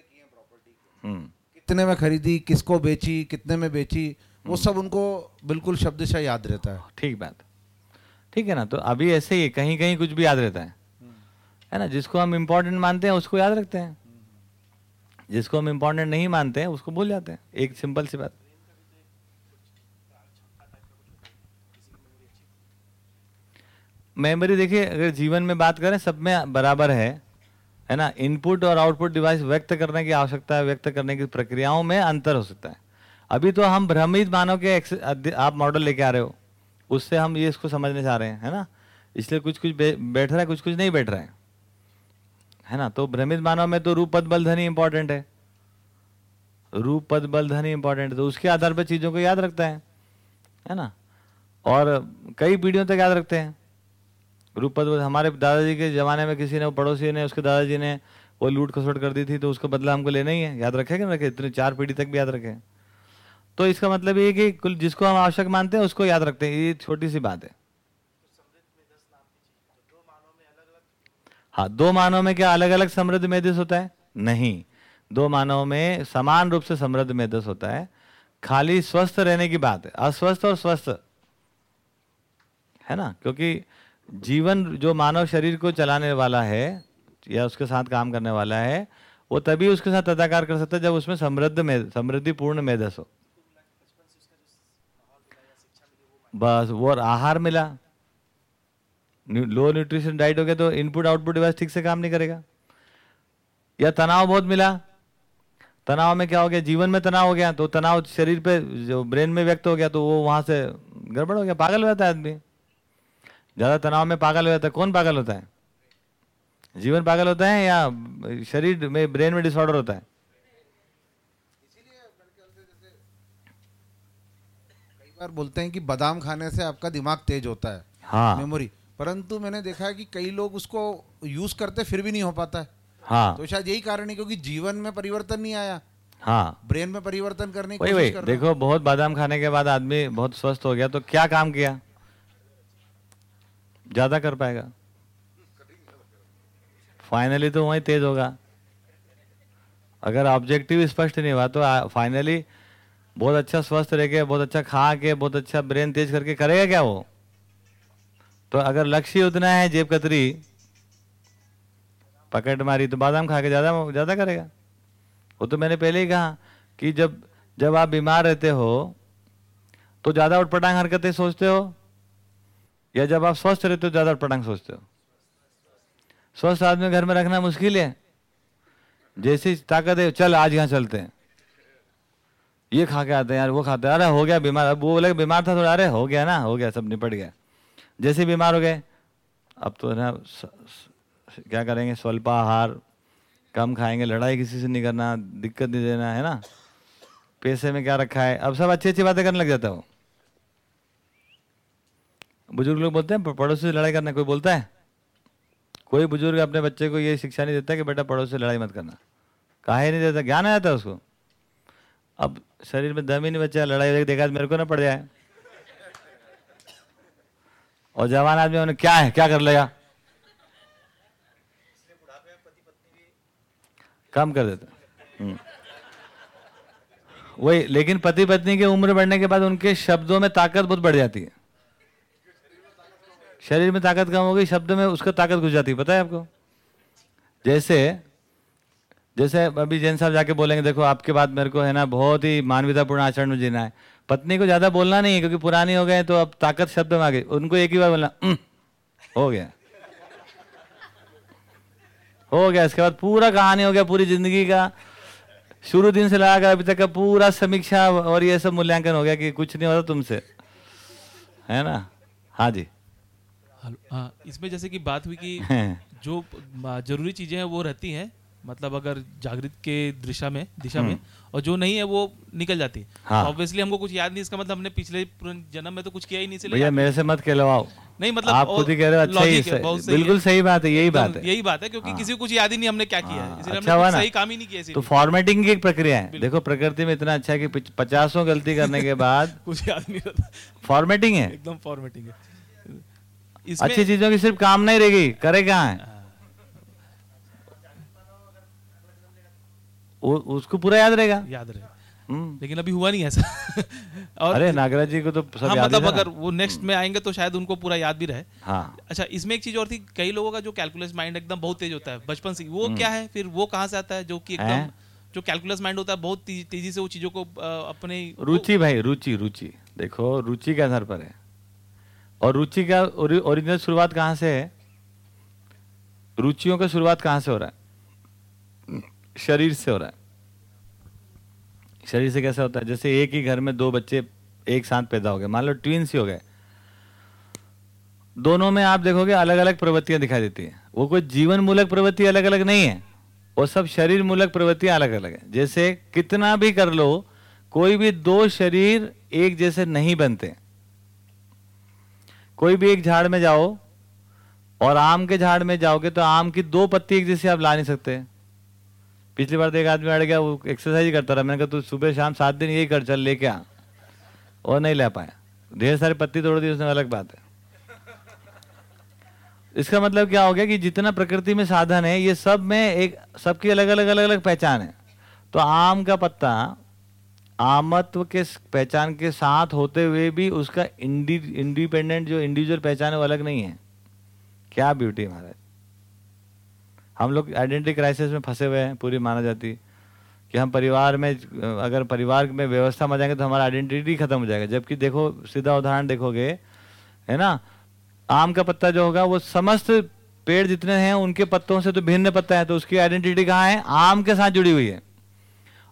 S4: किए हैं प्रॉपर्टी के
S1: हम्म।
S4: कितने में खरीदी किसको बेची कितने में बेची वो सब उनको बिल्कुल शब्दशः याद रहता है।
S1: ठीक बात। ठीक है ना? तो अभी ऐसे ही कहीं कहीं कुछ भी याद रहता है। है ना? जिसको हम इम्पोर्टेंट मानते हैं, उसको याद रखते हैं। जिसको हम इम्पोर्टेंट नहीं मानते हैं, उसको भूल जाते हैं। एक सिंपल सी बात। मेमोरी देखिए, अगर जीवन में बात करें, सब में बराबर है। है ना? इनपुट और आउटपुट डिवाइस व्यक्त करने की आवश्यकता है, व्यक्त करने की प्रक्रियाओं में अंतर हो सकता है। अभी तो हम भ्रमित मानव के आप मॉडल लेके आ रहे हो। उससे हम ये इसको समझने चाह रहे हैं, है ना? इसलिए कुछ कुछ बैठ रहा है, कुछ कुछ नहीं बैठ रहा है। है ना? तो भ्रमित मानव में तो रूप, पद, बल धन इंपॉर्टेंट है। रूप, पद, बल धन इंपॉर्टेंट है। तो उसके आधार पर चीज़ों को याद रखता है। है ना? और कई पीढ़ियों तक याद रखते हैं। रूप, पद हमारे दादाजी के ज़माने में किसी ने, पड़ोसी ने, उसके दादाजी ने वो लूट खसोट कर दी थी तो उसका बदला हमको लेना ही है। याद रखे कि ना रखे? इतने चार पीढ़ी तक भी याद रखे। तो इसका मतलब ये कि जिसको हम आवश्यक मानते हैं, उसको याद रखते हैं। ये छोटी सी बात है। हाँ दो मानव में क्या अलग अलग समृद्ध मेधस होता है? नहीं। दो मानव में समान रूप से समृद्ध मेधस होता है। खाली स्वस्थ रहने की बात है। अस्वस्थ और स्वस्थ। है ना? क्योंकि जीवन जो मानव शरीर को चलाने वाला है, या उसके साथ काम करने वाला है, वो तभी उसके साथ अदाकार कर सकता है जब उसमें समृद्ध में समृद्धिपूर्ण मेधस हो। बस, वो आहार मिला। लो न्यूट्रिशन डाइट हो गया तो इनपुट आउटपुट डिवाइस ठीक से काम नहीं करेगा। या तनाव बहुत मिला। तनाव में क्या हो गया? जीवन में तनाव हो गया तो तनाव शरीर पे, जो ब्रेन में व्यक्त हो गया तो वो वहाँ से गड़बड़ हो गया, पागल हो जाता है आदमी। ज़्यादा तनाव में पागल हो जाता है, कौन पागल होता है? जीवन पागल होता है या शरीर में ब्रेन में डिसऑर्डर होता है?
S4: बार बोलते हैं कि बादाम खाने से आपका दिमाग तेज होता है
S1: हाँ।
S4: मेमोरी परंतु मैंने देखा है कि कई लोग उसको यूज़ करते फिर भी नहीं हो पाता है।
S1: हाँ।
S4: तो शायद यही कारण है क्योंकि जीवन में परिवर्तन नहीं आया।
S1: हाँ।
S4: ब्रेन में परिवर्तन करने की
S1: वही
S4: कोशिश कर
S1: देखो बहुत बादाम खाने के बाद आदमी बहुत स्वस्थ हो गया तो क्या काम किया? ज़्यादा कर पाएगा। फाइनली तो वही तेज होगा। अगर ऑब्जेक्टिव स्पष्ट नहीं हुआ तो फाइनली बहुत अच्छा स्वस्थ रह के बहुत अच्छा खा के, बहुत अच्छा ब्रेन तेज करके करेगा क्या वो? तो अगर लक्ष्य उतना है जेब कतरी, पकड़ मारी तो बादाम खा के ज़्यादा ज़्यादा करेगा। वो तो मैंने पहले ही कहा कि जब जब आप बीमार रहते हो तो ज़्यादा उठपटांग हरकतें सोचते हो? या जब आप स्वस्थ रहते हो ज़्यादा उठपटांग सोचते हो? स्वस्थ आदमी घर में रखना मुश्किल है। जैसी ताकत है, चल आज यहाँ चलते हैं। ये खा के आते हैं यार, वो खाते हैं। अरे, हो गया बीमार। अब वो बोले बीमार था थोड़ा। अरे, हो गया ना, हो गया, सब निपट गया। जैसे बीमार हो गए, अब तो ना क्या करेंगे? स्वल्पाहार, कम खाएँगे, लड़ाई किसी से नहीं करना, दिक्कत नहीं देना, है ना? पैसे में क्या रखा है? अब सब अच्छी अच्छी बातें करने लग जाता है। बुज़ुर्ग लोग बोलते हैं पड़ोसी से लड़ाई करना, कोई बोलता है? कोई बुज़ुर्ग अपने बच्चे को ये शिक्षा नहीं देता कि, बेटा, पड़ोसी से लड़ाई मत करना। काहे नहीं देता, ज्ञान आ जाता उसको। अब शरीर में दम ही नहीं बचा, लड़ाई वड़ाई देखा तो मेरे को ना पड़ जाए। और जवान आदमी उन्हें क्या है, क्या कर लेगा? कम कर देता। हम्म। वही, लेकिन पति पत्नी की उम्र बढ़ने के बाद उनके शब्दों में ताकत बहुत बढ़ जाती है। शरीर में ताकत कम हो गई शब्द में उसका ताकत घुस जाती है, पता है आपको? जैसे जैसे अभी जैन साहब जाके बोलेंगे देखो आपके बाद मेरे को है ना बहुत ही मानवीयतापूर्ण आचरण में जीना है। पत्नी को ज़्यादा बोलना नहीं है क्योंकि पुरानी हो गए तो अब ताकत शब्द में आ गई। उनको एक ही बार बोलना हो गया। हो गया इसके बाद पूरा कहानी हो गया पूरी ज़िंदगी का। शुरू दिन से लगाकर अभी तक का पूरा समीक्षा और ये सब मूल्यांकन हो गया कि कुछ नहीं होता तुमसे। है ना? हाँ जी।
S5: हाँ इसमें जैसे कि बात हुई कि जो ज़रूरी चीज़ें हैं वो रहती हैं मतलब अगर जागृत के दिशा में दिशा में और जो नहीं है वो निकल जाती। है।
S1: हाँ।
S5: ऑब्वियसली हमको कुछ याद नहीं इसका मतलब हमने पिछले जन्म में तो कुछ किया ही नहीं इसलिए
S1: भैया मेरे से मत कहलवाओ।
S5: नहीं मतलब
S1: आप खुद ही कह रहे हो अच्छा ही
S5: है,
S1: सही- बिल्कुल
S5: है।
S1: सही बात है यही बात है।
S5: यही बात है क्योंकि किसी को कुछ याद ही नहीं हमने क्या किया है।
S1: हाँ,
S5: इसलिए
S1: अच्छा
S5: हमने
S1: ना?
S5: सही काम ही नहीं किया
S1: तो फॉर्मेटिंग की एक प्रक्रिया है। देखो प्रकृति में इतना अच्छा है कि पचासों गलती करने के बाद
S5: कुछ याद नहीं रहता।
S1: फॉर्मेटिंग है।
S5: एकदम फॉर्मेटिंग है।
S1: अच्छी चीज़ों की सिर्फ़ काम नहीं रहेगी करे कहाँ है। वो उसको पूरा याद रहेगा?
S5: याद रहे
S1: हम्म।
S5: लेकिन अभी हुआ नहीं ऐसा। और
S1: अरे नागराज जी को तो सब
S5: हाँ
S1: याद
S5: मतलब अगर वो नेक्स्ट में आएँगे तो शायद उनको पूरा याद भी रहे।
S1: हाँ।
S5: अच्छा इसमें एक चीज़ और थी कई लोगों का जो कैलकुलस माइंड एकदम बहुत तेज होता है बचपन से वो क्या है? फिर वो कहाँ से आता है? जो कि एकदम
S1: हम्म।
S5: जो कैलकुलस माइंड होता है बहुत तेज़ी, से वो चीज़ों को अपने
S1: रुचि भाई रुचि रुचि। देखो रुचि के आधार पर है। और रुचि का ओरिजिनल शुरुआत कहाँ से है? रुचियों का शुरुआत कहाँ से हो रहा है? शरीर से हो रहा है। शरीर से कैसे होता है? जैसे एक ही घर में दो बच्चे एक साथ पैदा हो गए। मान लो ट्विंस ही हो गए। दोनों में आप देखोगे अलग अलग प्रवृत्तियाँ दिखाई देती है। वो कोई जीवन मूलक प्रवृत्ति अलग अलग नहीं है। वो सब शरीर मूलक प्रवृत्तियाँ अलग अलग है। जैसे कितना भी कर लो, कोई भी दो शरीर एक जैसे नहीं बनते। कोई भी एक झाड़ में जाओ और आम के झाड़ में जाओगे तो आम की दो पत्ती एक जैसे आप ला नहीं सकते। पिछली बार तो एक आदमी अड़ गया, वो एक्सरसाइज करता रहा। मैंने कहा, तू सुबह शाम सात दिन यही कर, चल लेके आ। और नहीं ले पाया। ढेर सारी पत्ती तोड़ दी उसने, अलग बात है। इसका मतलब क्या हो गया कि जितना प्रकृति में साधन है, ये सब में एक, सबकी अलग अलग अलग अलग पहचान है। तो आम का पत्ता, आमत्व के पहचान के साथ होते हुए भी उसका इंडिपेंडेंट, जो इंडिविजुअल पहचान है, वो अलग नहीं है। क्या ब्यूटी महाराज। हम लोग आइडेंटिटी क्राइसिस में फंसे हुए हैं, पूरी माना जाती। कि हम परिवार में, अगर परिवार में व्यवस्था में जाएँगे तो हमारा आइडेंटिटी खत्म हो जाएगा। जबकि देखो, सीधा उदाहरण देखोगे, है ना? आम का पत्ता जो होगा, वो समस्त पेड़ जितने हैं, उनके पत्तों से तो भिन्न पत्ता है तो उसकी आइडेंटिटी कहाँ है? आम के साथ जुड़ी हुई है।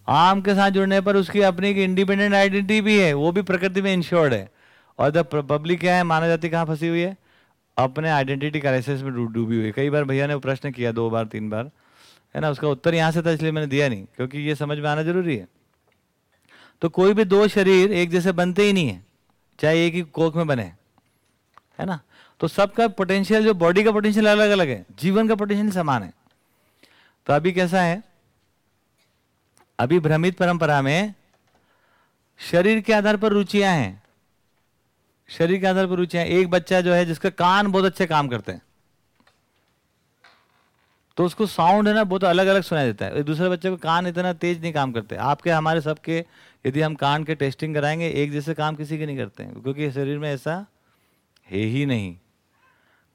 S1: आम के साथ जुड़ने पर उसकी अपनी एक इंडिपेंडेंट आइडेंटिटी भी है, वो भी प्रकृति में इंश्योर्ड है। और द पब्लिक क्या है? माना जाती कहाँ फंसी हुई है? अपने आइडेंटिटी क्राइसिस में डूबी हुई। कई बार भैया ने वो प्रश्न किया, दो बार, तीन बार, है ना? उसका उत्तर यहाँ से था, इसलिए मैंने दिया नहीं, क्योंकि ये समझ में आना ज़रूरी है। तो कोई भी दो शरीर एक जैसे बनते ही नहीं है, चाहे एक ही कोख में बने, है ना? तो सबका पोटेंशियल जो बॉडी का पोटेंशियल अलग अलग है। जीवन का पोटेंशियल समान है। तो अभी कैसा है? अभी भ्रमित परंपरा में शरीर के आधार पर रुचियाँ हैं। शरीर के आधार पर रुचियाँ एक बच्चा जो है, जिसका कान बहुत अच्छे काम करते हैं। तो उसको साउंड है ना, बहुत अलग अलग सुनाई देता है। दूसरे बच्चे को कान इतना तेज नहीं काम करते। आपके, हमारे सबके, यदि हम कान के टेस्टिंग कराएँगे, एक जैसे काम किसी के नहीं करते हैं। क्योंकि शरीर में ऐसा है ही नहीं।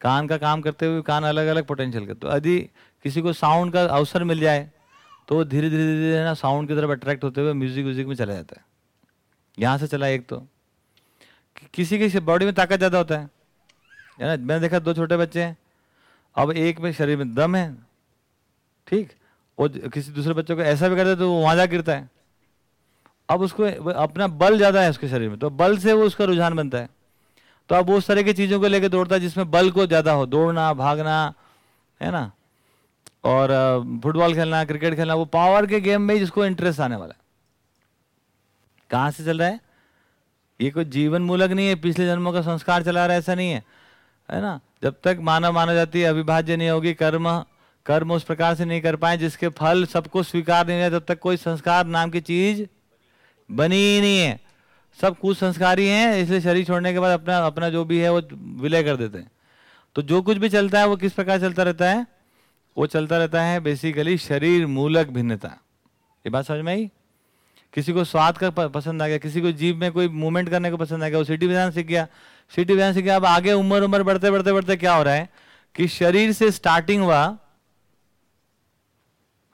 S1: कान का काम करते हुए कान अलग अलग पोटेंशियल का तो यदि किसी को साउंड का अवसर मिल जाए तो धीरे धीरे धीरे ना साउंड की तरफ़ अट्रैक्ट होते हुए म्यूज़िक व्यूजिक में चला जाता है। यहाँ से चला एक तो। किसी की बॉडी में ताकत ज़्यादा होता है। ना? मैंने देखा दो छोटे बच्चे हैं, अब एक में शरीर में दम है, ठीक? वो किसी दूसरे बच्चे को ऐसा भी करता तो वो वहाँ जा गिरता है। अब उसको अपना बल ज़्यादा है उसके शरीर में तो बल से वो उसका रुझान बनता है। तो अब उस तरह की चीज़ों को लेकर दौड़ता है जिसमें बल को ज़्यादा हो, दौड़ना, भागना, है ना? और फुटबॉल खेलना, क्रिकेट खेलना, वो पावर के गेम में ही जिसको इंटरेस्ट आने वाला है। कहाँ से चल रहा है? ये कोई जीवन मूलक नहीं है, पिछले जन्मों का संस्कार चला रहा है, ऐसा नहीं है। है ना? जब तक मानव माना जाती अविभाज्य नहीं होगी, कर्म कर्म उस प्रकार से नहीं कर पाए जिसके फल सबको स्वीकार नहीं है तब तक कोई संस्कार नाम की चीज़ बनी ही नहीं है। सब कुछ संस्कारी हैं, इसलिए शरीर छोड़ने के बाद अपना अपना जो भी है, वो विलय कर देते हैं। तो जो कुछ भी चलता है, वो किस प्रकार चलता रहता है? वो चलता रहता है बेसिकली शरीर मूलक भिन्नता। ये बात समझ में आई? किसी को स्वाद का पसंद आ गया, किसी को जीव में कोई मूवमेंट करने को पसंद आ गया, वो सिटी विधान सीख गया सिटी विधान सीख गया अब आगे उम्र उम्र बढ़ते बढ़ते बढ़ते क्या हो रहा है? कि शरीर से स्टार्टिंग हुआ,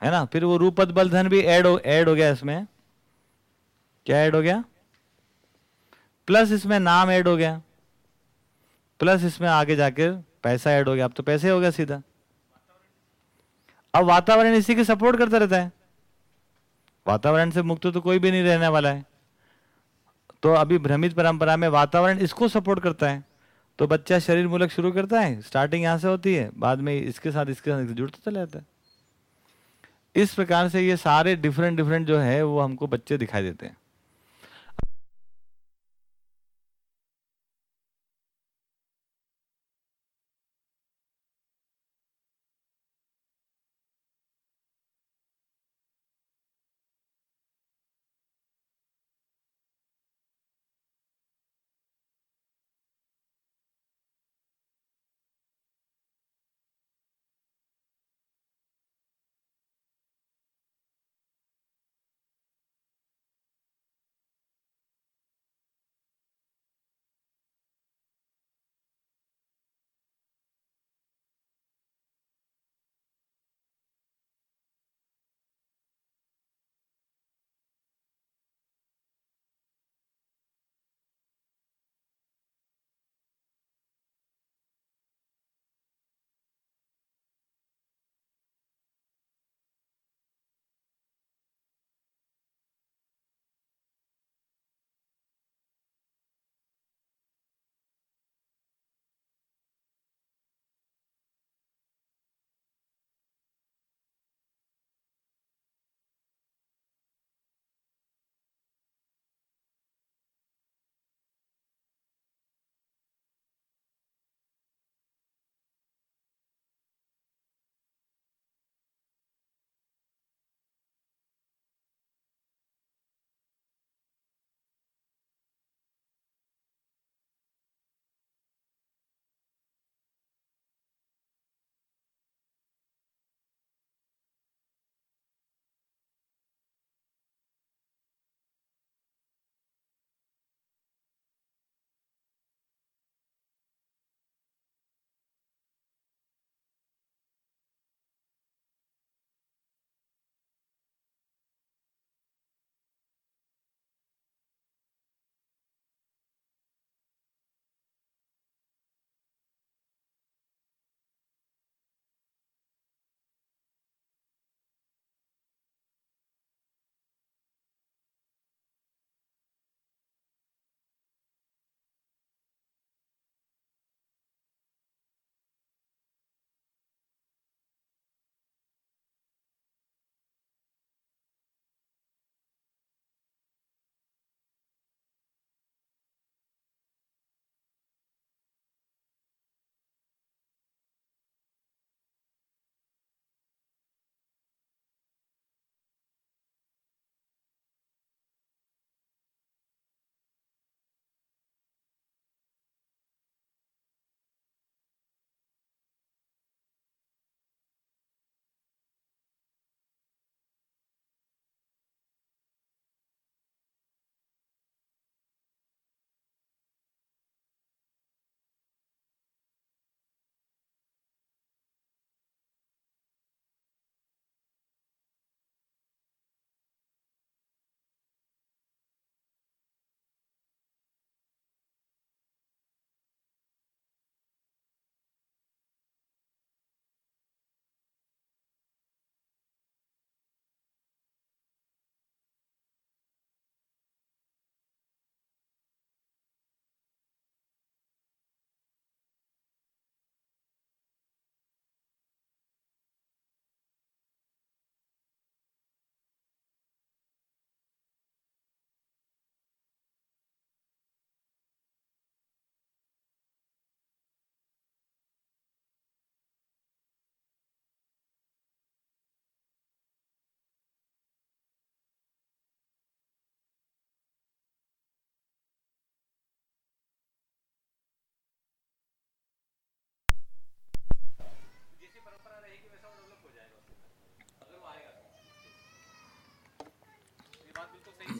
S1: है ना? फिर वो रूपद बल धन भी ऐड हो ऐड हो गया इसमें। क्या ऐड हो गया? प्लस इसमें नाम ऐड हो गया। प्लस इसमें आगे जाकर पैसा ऐड हो गया। अब तो पैसे हो गया सीधा। अब वातावरण इसी की सपोर्ट करता रहता है। वातावरण से मुक्त तो कोई भी नहीं रहने वाला है। तो अभी भ्रमित परंपरा में वातावरण इसको सपोर्ट करता है। तो बच्चा शरीर मूलक शुरू करता है स्टार्टिंग यहाँ से होती है, बाद में इसके साथ इसके साथ जुड़ता चला जाता है। इस प्रकार से ये सारे डिफरेंट डिफरेंट जो है, वो हमको बच्चे दिखाई देते हैं।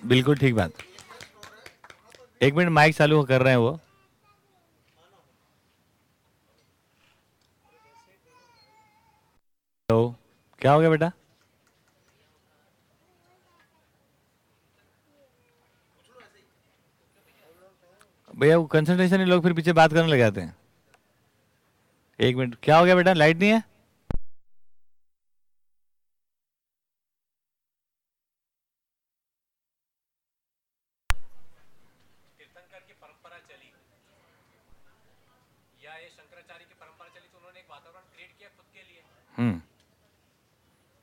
S1: बिल्कुल ठीक बात। एक मिनट माइक चालू कर रहे हैं वो। हेलो क्या हो गया बेटा? भैया, वो कंसंट्रेशन लोग फिर पीछे बात करने लग जाते हैं। एक मिनट, क्या हो गया बेटा? लाइट नहीं है
S6: तीर्थंकर की परंपरा चली या ये शंकराचार्य की परंपरा चली तो उन्होंने एक वातावरण क्रिएट किया खुद के लिए
S1: हम्म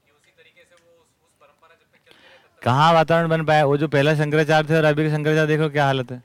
S6: कि उसी तरीके से वो उस, उस परंपरा जब तक चलती रहे तब तक
S1: कहाँ वातावरण बन पाया? वो जो पहला शंकराचार्य थे और अभी के शंकराचार्य, देखो क्या हालत है।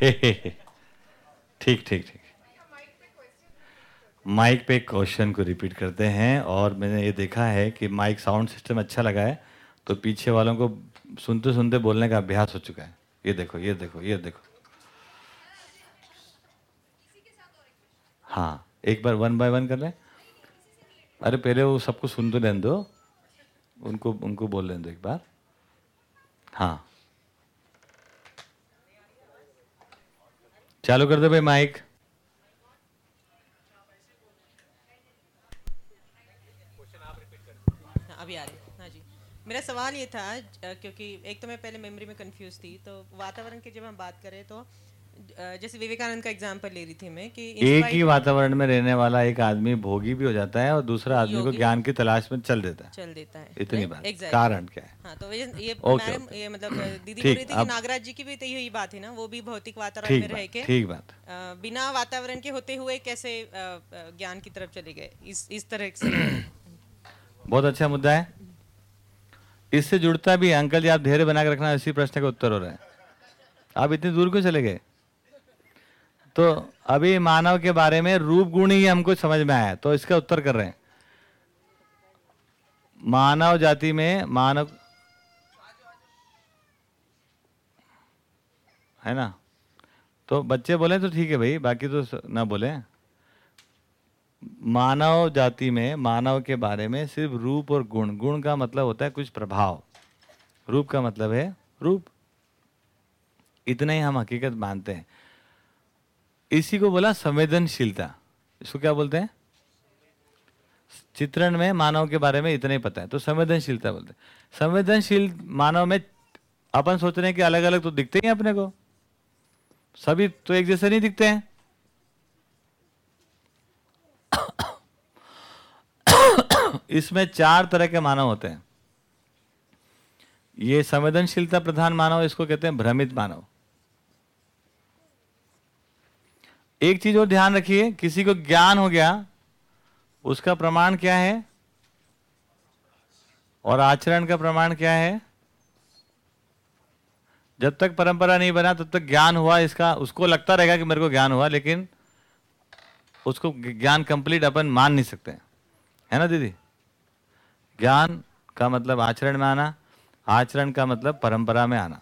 S1: ठीक ठीक ठीक। माइक पे क्वेश्चन को रिपीट करते हैं और मैंने ये देखा है कि माइक साउंड सिस्टम अच्छा लगा है तो पीछे वालों को सुनते सुनते बोलने का अभ्यास हो चुका है। ये देखो ये देखो ये देखो। हाँ एक बार वन बाय वन कर लें। अरे, पहले वो सबको सुन तो लेने दो। उनको उनको बोल लेने दो एक बार। हाँ। चालू कर दो भाई माइक।
S7: अभी आ रही हाँ। जी। मेरा सवाल ये था, क्योंकि एक तो मैं पहले मेमोरी में कंफ्यूज थी तो वातावरण की जब हम बात करें तो जैसे विवेकानंद का एग्ज़ाम्पल ले रही थी मैं कि
S1: एक ही वातावरण में रहने वाला एक आदमी भोगी भी हो जाता है और दूसरा आदमी को ज्ञान की तलाश में चल देता है।
S7: चल देता है।
S1: इतनी बात।
S7: Exactly.
S1: कारण क्या है?
S7: हाँ तो ये
S1: ओके,
S7: मैडम ये मतलब दीदी बोल रही थी नागराज जी की भी तो यही बात है ना वो भी भौतिक वातावरण में रह के
S1: ठीक बात।
S7: बिना वातावरण के होते हुए कैसे ज्ञान की तरफ़ चले गए इस इस तरह से।
S1: बहुत अच्छा मुद्दा है। इससे जुड़ता भी अंकल जी आप धैर्य बना के रखना इसी प्रश्न का उत्तर हो रहा है। आप इतनी दूर क्यों चले गए? तो अभी मानव के बारे में रूप गुण ही हमको समझ में आया तो इसका उत्तर कर रहे हैं। मानव जाति में मानव है ना? तो बच्चे बोले तो ठीक है भाई, बाकी तो ना बोले। मानव जाति में, मानव के बारे में सिर्फ़ रूप और गुण। गुण का मतलब होता है कुछ प्रभाव। रूप का मतलब है रूप। इतना ही हम हकीकत मानते हैं। इसी को बोला संवेदनशीलता। इसको क्या बोलते हैं? चित्रण में मानव के बारे में इतना ही पता है तो संवेदनशीलता बोलते हैं। संवेदनशील मानव में अपन सोच रहे हैं कि अलग अलग तो दिखते ही हैं अपने को। सभी तो एक जैसे नहीं दिखते हैं। इसमें चार तरह के मानव होते हैं। ये संवेदनशीलता प्रधान मानव, इसको कहते हैं भ्रमित मानव। एक चीज़ और ध्यान रखिए, किसी को ज्ञान हो गया, उसका प्रमाण क्या है? और आचरण का प्रमाण क्या है? जब तक परंपरा नहीं बना, तब तक ज्ञान हुआ इसका, उसको लगता रहेगा कि मेरे को ज्ञान हुआ, लेकिन उसको ज्ञान कंप्लीट अपन मान नहीं सकते। है ना दीदी? ज्ञान का मतलब आचरण में आना, आचरण का मतलब परंपरा में आना।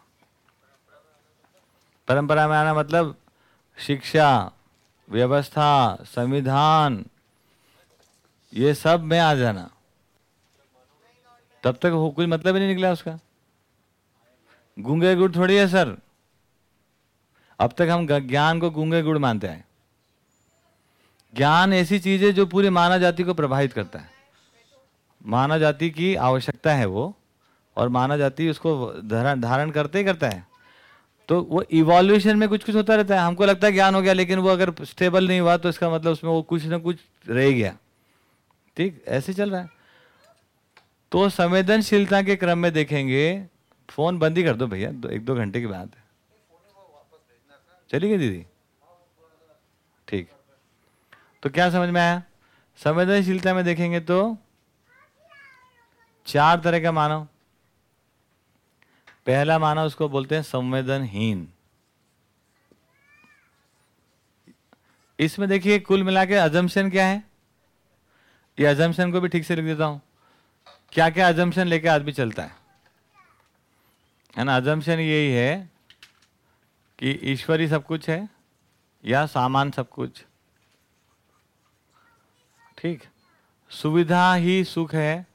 S1: परंपरा में आना मतलब शिक्षा व्यवस्था, संविधान, ये सब में आ जाना। तब तक हो कुछ मतलब ही नहीं निकला उसका। गूँगे गुड़ थोड़ी है, सर। अब तक हम ज्ञान को गूँगे गुड़ मानते हैं। ज्ञान ऐसी चीज़ है जो पूरी मानव जाति को प्रभावित करता है। मानव जाति की आवश्यकता है वो, और मानव जाति उसको धारण धारण करते ही करता है। तो वो इवोल्यूशन में कुछ कुछ होता रहता है। हमको लगता है ज्ञान हो गया लेकिन वो अगर स्टेबल नहीं हुआ तो इसका मतलब उसमें वो कुछ ना कुछ रह गया। ठीक? ऐसे चल रहा है। तो संवेदनशीलता के क्रम में देखेंगे। फ़ोन बंद ही कर दो भैया दो, एक दो घंटे की बात है चली गई दीदी। ठीक। तो क्या समझ में आया? संवेदनशीलता में देखेंगे तो चार तरह का मानव। पहला माना उसको बोलते हैं संवेदनहीन। इसमें देखिए, कुल मिला के अजम्पशन क्या है? ये अजम्पशन को भी ठीक से लिख देता हूँ। क्या क्या अजम्पशन लेके आदमी चलता है? है ना अजम्पशन यही है कि ईश्वर सब कुछ है या सामान सब कुछ। ठीक? सुविधा ही सुख है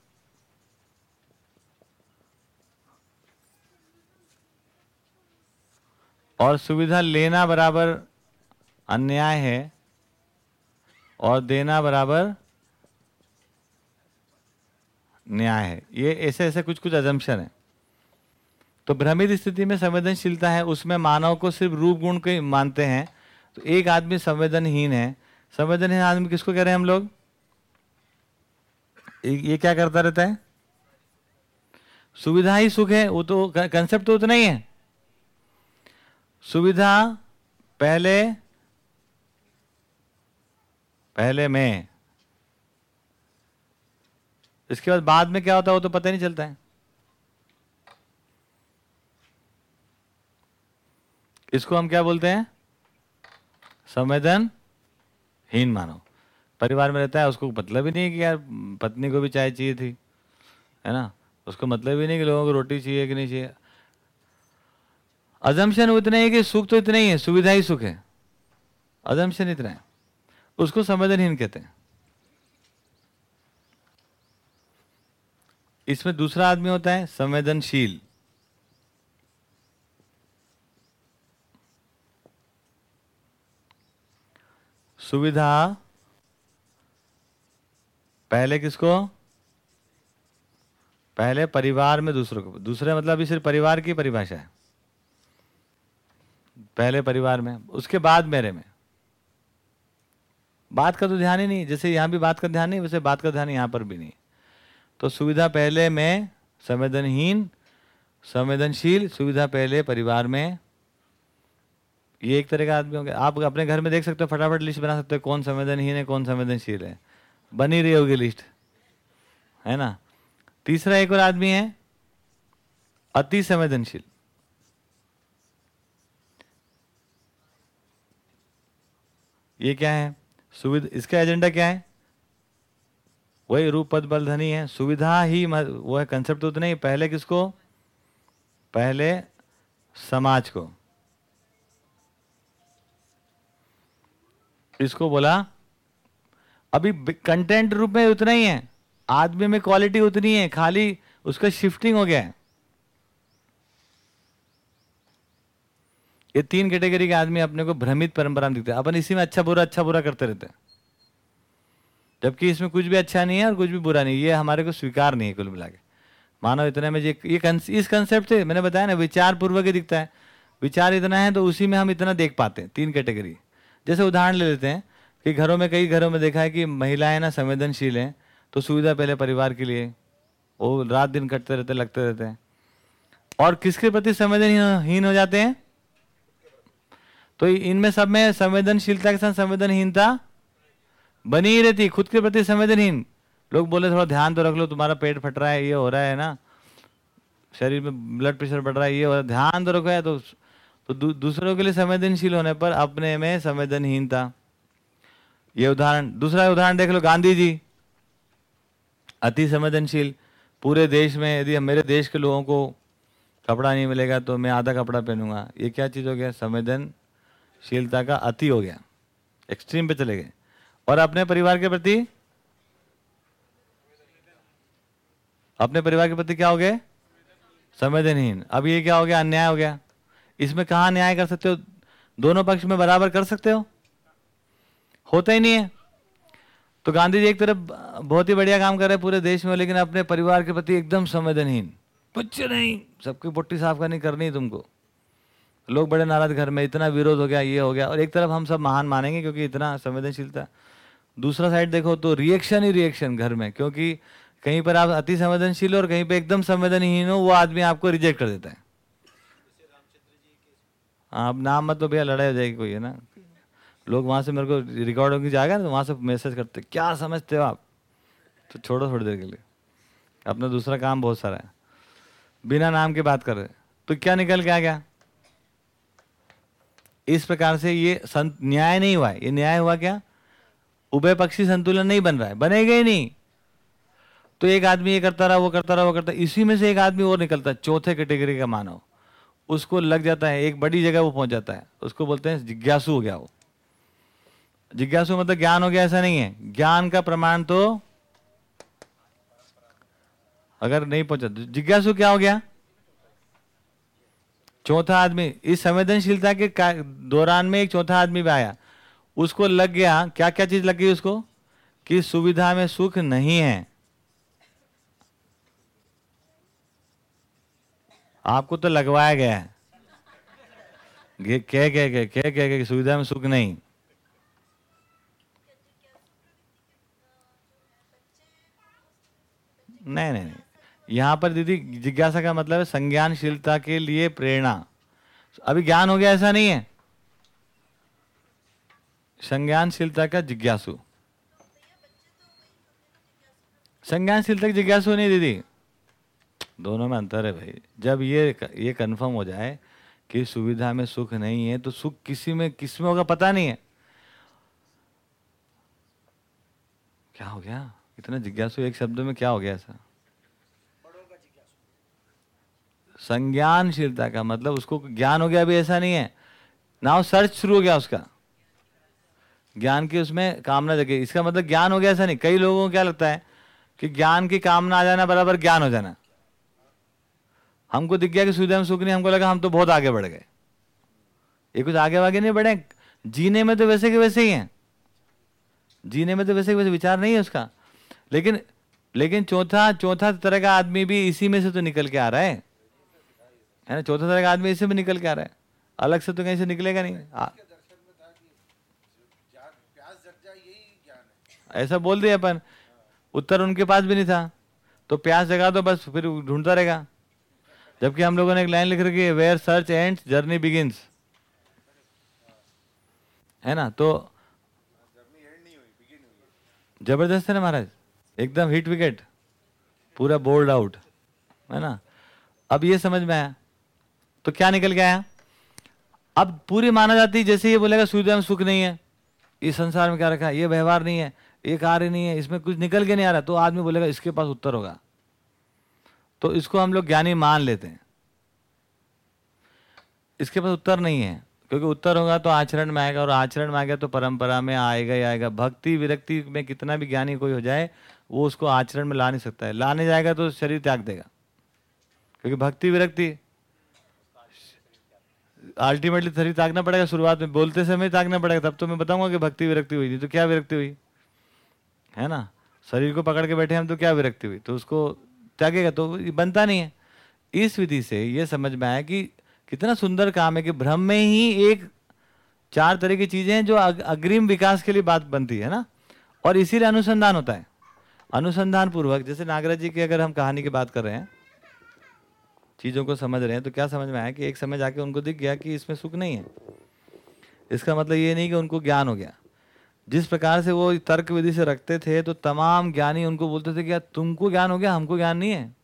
S1: और सुविधा लेना बराबर अन्याय है और देना बराबर न्याय है। ये ऐसे ऐसे कुछ कुछ अजम्पशन है। तो भ्रमित स्थिति में संवेदनशीलता है, उसमें मानव को सिर्फ़ रूप गुण के मानते हैं। तो एक आदमी संवेदनहीन है। संवेदनहीन आदमी किसको कह रहे हैं हम लोग? ये क्या करता रहता है? सुविधा ही सुख है, वो तो कंसेप्ट तो उतना ही है। सुविधा पहले पहले में। इसके बाद बाद में क्या होता है वो तो पता नहीं चलता है। इसको हम क्या बोलते हैं? संवेदनहीन मानव परिवार में रहता है, उसको मतलब ही नहीं कि यार पत्नी को भी चाय चाहिए थी, है ना? उसको मतलब ही नहीं कि लोगों को रोटी चाहिए कि नहीं चाहिए। अजम्पशन उतना ही कि सुख तो इतना ही है, सुविधा ही सुख है। अजम्पशन इतना है। उसको संवेदनहीन कहते हैं। इसमें दूसरा आदमी होता है, संवेदनशील। सुविधा पहले किसको? पहले परिवार में दूसरों को। दूसरे मतलब अभी सिर्फ़ परिवार की परिभाषा है। पहले परिवार में, उसके बाद मेरे में। बात का तो ध्यान ही नहीं, जैसे यहाँ भी बात का ध्यान नहीं, वैसे बात का ध्यान यहाँ पर भी नहीं। तो सुविधा पहले में, संवेदनहीन, संवेदनशील सुविधा पहले परिवार में। ये एक तरह का आदमी हो गया। आप अपने घर में देख सकते हो, फटाफट लिस्ट बना सकते हो, कौन संवेदनहीन है, कौन संवेदनशील है। बनी रही होगी लिस्ट। है ना? तीसरा एक और आदमी है, अति संवेदनशील। ये क्या है? सुविधा, इसका एजेंडा क्या है? वही रूप, पद, बल धनी है। सुविधा ही वो है कंसेप्ट तो उतना ही। पहले किसको? पहले समाज को। इसको बोला, अभी कंटेंट रूप में उतना ही है। आदमी में क्वालिटी उतनी है। खाली उसका शिफ्टिंग हो गया है। ये तीन कैटेगरी के आदमी अपने को भ्रमित परंपरा में दिखते हैं। अपन इसी में अच्छा बुरा अच्छा बुरा करते रहते हैं। जबकि इसमें कुछ भी अच्छा नहीं है और कुछ भी बुरा नहीं ये हमारे को स्वीकार नहीं है कुल मिला के। मानो इतने में ये इस कंसेप्ट से, मैंने बताया ना विचार पूर्वक ही दिखता है। विचार इतना है तो उसी में हम इतना देख पाते हैं, तीन कैटेगरी। जैसे उदाहरण ले लेते हैं कि घरों में, कई घरों में देखा है कि महिलाएँ ना संवेदनशील हैं तो सुविधा पहले परिवार के लिए, वो रात दिन कटते रहते लगते रहते हैं। और किसके प्रति संवेदनहीन हो जाते हैं? तो इनमें सब में संवेदनशीलता के साथ संवेदनहीनता बनी ही रहती खुद के प्रति संवेदनहीन। लोग बोले थोड़ा ध्यान तो रख लो तुम्हारा पेट फट रहा है ये हो रहा है ना। शरीर में ब्लड प्रेशर बढ़ रहा है ये हो रहा है। ध्यान तो रखो है तो तो दू, दूसरों के लिए संवेदनशील होने पर अपने में संवेदनहीनता। ये उदाहरण दूसरा उदाहरण देख लो गांधी जी। अति संवेदनशील। पूरे देश में यदि मेरे देश के लोगों को कपड़ा नहीं मिलेगा तो मैं आधा कपड़ा पहनूँगा। ये क्या चीज़ हो गया? संवेदनशीलता का अति हो गया एक्सट्रीम पे चले गए। और अपने परिवार के प्रति? अपने परिवार के प्रति क्या हो गए? संवेदनहीन। अब ये क्या हो गया? अन्याय हो गया। इसमें कहा न्याय कर सकते हो? दोनों पक्ष में बराबर कर सकते हो? होता ही नहीं है। तो गांधी जी एक तरफ़ बहुत ही बढ़िया काम कर रहे हैं पूरे देश में, लेकिन अपने परिवार के प्रति एकदम संवेदनहीन। कुछ नहीं, सबकी पुट्टी साफ़ करनी करनी तुमको। लोग बड़े नाराज़, घर में इतना विरोध हो गया, ये हो गया, और एक तरफ़ हम सब महान मानेंगे क्योंकि इतना संवेदनशीलता दूसरा साइड देखो तो रिएक्शन ही रिएक्शन घर में, क्योंकि कहीं पर आप अति संवेदनशील हो और कहीं पर एकदम संवेदनहीन हो, वो आदमी आपको रिजेक्ट कर देता है। अब नाम मत तो भैया, लड़ाई हो जाएगी कोई, है ना? लोग वहाँ से मेरे को रिकॉर्ड होगी, जाएगा ना तो वहाँ से मैसेज करते क्या समझते हो आप? तो छोड़ो थोड़ी देर के लिए। अपना दूसरा काम बहुत सारा है। बिना नाम के बात कर रहे तो क्या निकल के आ गया? इस प्रकार से ये संत न्याय नहीं हुआ ये न्याय हुआ क्या? उभय पक्षी संतुलन नहीं बन रहा है। बनेगा ही नहीं। तो एक आदमी ये करता रहा, वो करता रहा, वो करता इसी में से एक आदमी और निकलता है। चौथे कैटेगरी का मानव। उसको लग जाता है, एक बड़ी जगह वो पहुँच जाता है। उसको बोलते हैं जिज्ञासु हो गया वो। जिज्ञासु मतलब ज्ञान हो गया, ऐसा नहीं है। ज्ञान का प्रमाण तो अगर नहीं पहुँचा तो जिज्ञासु क्या हो गया? चौथा आदमी, इस संवेदनशीलता के दौरान में एक चौथा आदमी भी आया। उसको लग गया क्या क्या चीज़ लग गई उसको? कि सुविधा में सुख नहीं है। आपको तो लगवाया गया है। कह कह कह कह कह कि सुविधा में सुख नहीं नहीं नहीं। यहाँ पर दीदी, जिज्ञासा का मतलब है संज्ञानशीलता के लिए प्रेरणा। अभी ज्ञान हो गया, ऐसा नहीं है? संज्ञानशीलता का जिज्ञासु। संज्ञानशीलता की जिज्ञासु नहीं दीदी। दोनों में अंतर है भाई। जब ये ये कंफर्म हो जाए कि सुविधा में सुख नहीं है तो सुख किसी में, किसमें होगा पता नहीं है। क्या हो गया? इतना जिज्ञासु एक शब्द में क्या हो गया ऐसा? संज्ञानशीलता का मतलब उसको ज्ञान हो गया, अभी ऐसा नहीं है। नाउ सर्च शुरू हो गया उसका। ज्ञान की उसमें कामना जगे। इसका मतलब ज्ञान हो गया ऐसा नहीं। कई लोगों को क्या लगता है कि ज्ञान की कामना आ जाना बराबर ज्ञान हो जाना। हमको दिख गया कि सुविधा में सुख नहीं, हमको लगा हम तो बहुत आगे बढ़ गए। ये कुछ आगे आगे नहीं बढ़े? जीने में तो वैसे के वैसे ही हैं। जीने में तो वैसे के वैसे विचार नहीं है उसका। लेकिन लेकिन चौथा चौथा तरह का आदमी भी इसी में से तो निकल के आ रहा है। है ना? चौथा तरह का आदमी इसी भी निकल के आ रहा है। अलग से तो कहीं से निकलेगा नहीं। आ, ऐसा बोल दिया अपन। उत्तर उनके पास भी नहीं था। तो प्यास जगा दो बस फिर ढूंढता रहेगा। जबकि हम लोगों ने एक लाइन लिख रखी है where search end journey begins है ना? तो ज़बरदस्त है ना महाराज? एकदम हिट विकेट। पूरा बोल्ड आउट। है ना? अब ये समझ में आया। तो क्या निकल आया अब पूरी माना जाती जैसे ये बोलेगा सुविधा में सुख नहीं है। इस संसार में क्या रखा है? ये व्यवहार नहीं है, ये कार्य नहीं है, इसमें कुछ निकल के नहीं आ रहा। तो आदमी बोलेगा, इसके पास उत्तर होगा। तो इसको हम लोग ज्ञानी मान लेते हैं। इसके पास उत्तर नहीं है, क्योंकि उत्तर होगा तो आचरण में आएगा, और आचरण में आएगा तो परंपरा में आएगा ही आएगा। भक्ति, विरक्ति में कितना भी ज्ञानी कोई हो जाए, वो उसको आचरण में ला नहीं सकता है। लाने जाएगा तो शरीर त्याग देगा। क्योंकि भक्ति, विरक्ति अल्टीमेटली शरीर त्यागना पड़ेगा, शुरुआत में बोलते समय त्यागना पड़ेगा, तब तो मैं बताऊँगा कि भक्ति विरक्ति हुई नहीं तो क्या विरक्ति हुई? है ना? शरीर को पकड़ के बैठे हम तो क्या विरक्ति हुई? तो उसको त्यागेगा तो बनता नहीं है। इस विधि से ये समझ में आया कि कितना सुंदर काम है कि भ्रम में ही एक चार तरह की चीज़ें हैं जो अग्रिम विकास के लिए बात बनती है ना? और इसीलिए अनुसंधान होता है। अनुसंधान पूर्वक, जैसे नागराज जी की अगर हम कहानी की बात कर रहे हैं चीज़ों को समझ रहे हैं तो क्या समझ में आया कि एक समय जाके उनको दिख गया कि इसमें सुख नहीं है? इसका मतलब ये नहीं कि उनको ज्ञान हो गया। जिस प्रकार से वो तर्क विधि से रखते थे तो तमाम ज्ञानी उनको बोलते थे कि तुमको ज्ञान हो गया, हमको ज्ञान नहीं है।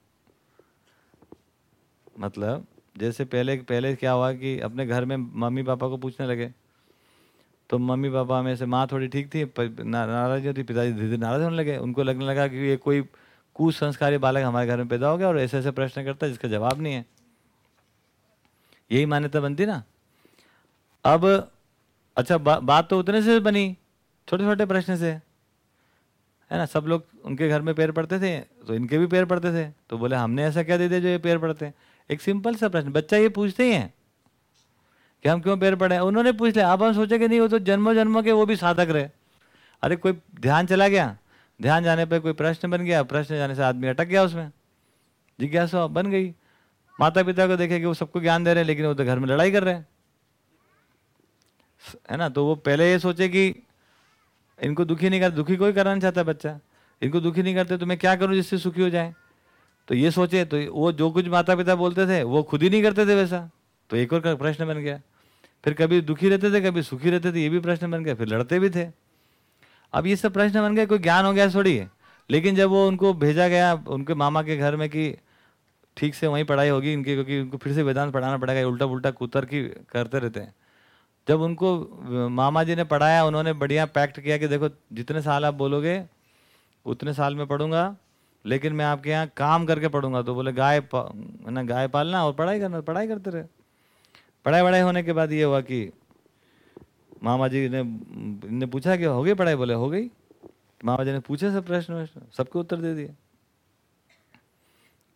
S1: मतलब जैसे पहले पहले क्या हुआ कि अपने घर में मम्मी पापा को पूछने लगे। तो मम्मी पापा में से माँ थोड़ी ठीक थी नाराज़ होती, पिताजी धीरे धीरे नाराज़ होने लगे। उनको लगने लगा कि ये कोई कुसंस्कारी बालक हमारे घर में पैदा हो गया और ऐसे ऐसे प्रश्न करता है जिसका जवाब नहीं है। यही मान्यता बनती ना? अब अच्छा बा, बात तो उतने से बनी छोटे छोटे प्रश्न से। है ना सब लोग उनके घर में पैर पड़ते थे तो इनके भी पैर पड़ते थे तो बोले हमने ऐसा क्या दे दिया जो ये पैर पड़ते एक सिंपल सा प्रश्न बच्चा ये पूछते ही है कि हम क्यों पैर पड़े उन्होंने पूछ लिया अब हम सोचे कि नहीं वो तो जन्मों जन्मों के वो भी साधक रहे। अरे कोई ध्यान चला गया? ध्यान जाने पर कोई प्रश्न बन गया, प्रश्न जाने से आदमी अटक गया उसमें। जिज्ञासा बन गई। माता पिता को देखे कि वो सबको ज्ञान दे रहे हैं, लेकिन वो तो घर में लड़ाई कर रहे हैं। है ना? तो वो पहले ये सोचे कि इनको दुखी नहीं कर, दुखी कोई करना चाहता बच्चा। इनको दुखी नहीं करते तो मैं क्या करूँ जिससे सुखी हो जाए? तो ये सोचे तो वो जो कुछ माता पिता बोलते थे, वो खुद ही नहीं करते थे वैसा। तो एक और प्रश्न बन गया। फिर कभी दुखी रहते थे, कभी सुखी रहते थे, ये भी प्रश्न बन गया। फिर लड़ते भी थे। अब ये सब प्रश्न बन गए, कोई ज्ञान हो गया थोड़ी। लेकिन जब वो उनको भेजा गया, उनके मामा के घर में कि ठीक से वहीं पढ़ाई होगी इनकी, क्योंकि उनको फिर से वेदांत पढ़ाना पड़ेगा उल्टा पुल्टा कुतर की करते रहते हैं। जब उनको मामा जी ने पढ़ाया, उन्होंने बढ़िया पैक्ट किया कि देखो, जितने साल आप बोलोगे, उतने साल में पढ़ूँगा, लेकिन मैं आपके यहाँ काम करके पढ़ूँगा। तो बोले, गाय ना, गाय पालना और पढ़ाई करना, पढ़ाई करते रहे। पढ़ाई वढ़ाई होने के बाद ये हुआ कि मामा जी ने ने पूछा कि हो गई पढ़ाई? बोले, हो गई। मामा जी ने पूछे सब प्रश्न सबको उत्तर दे दिए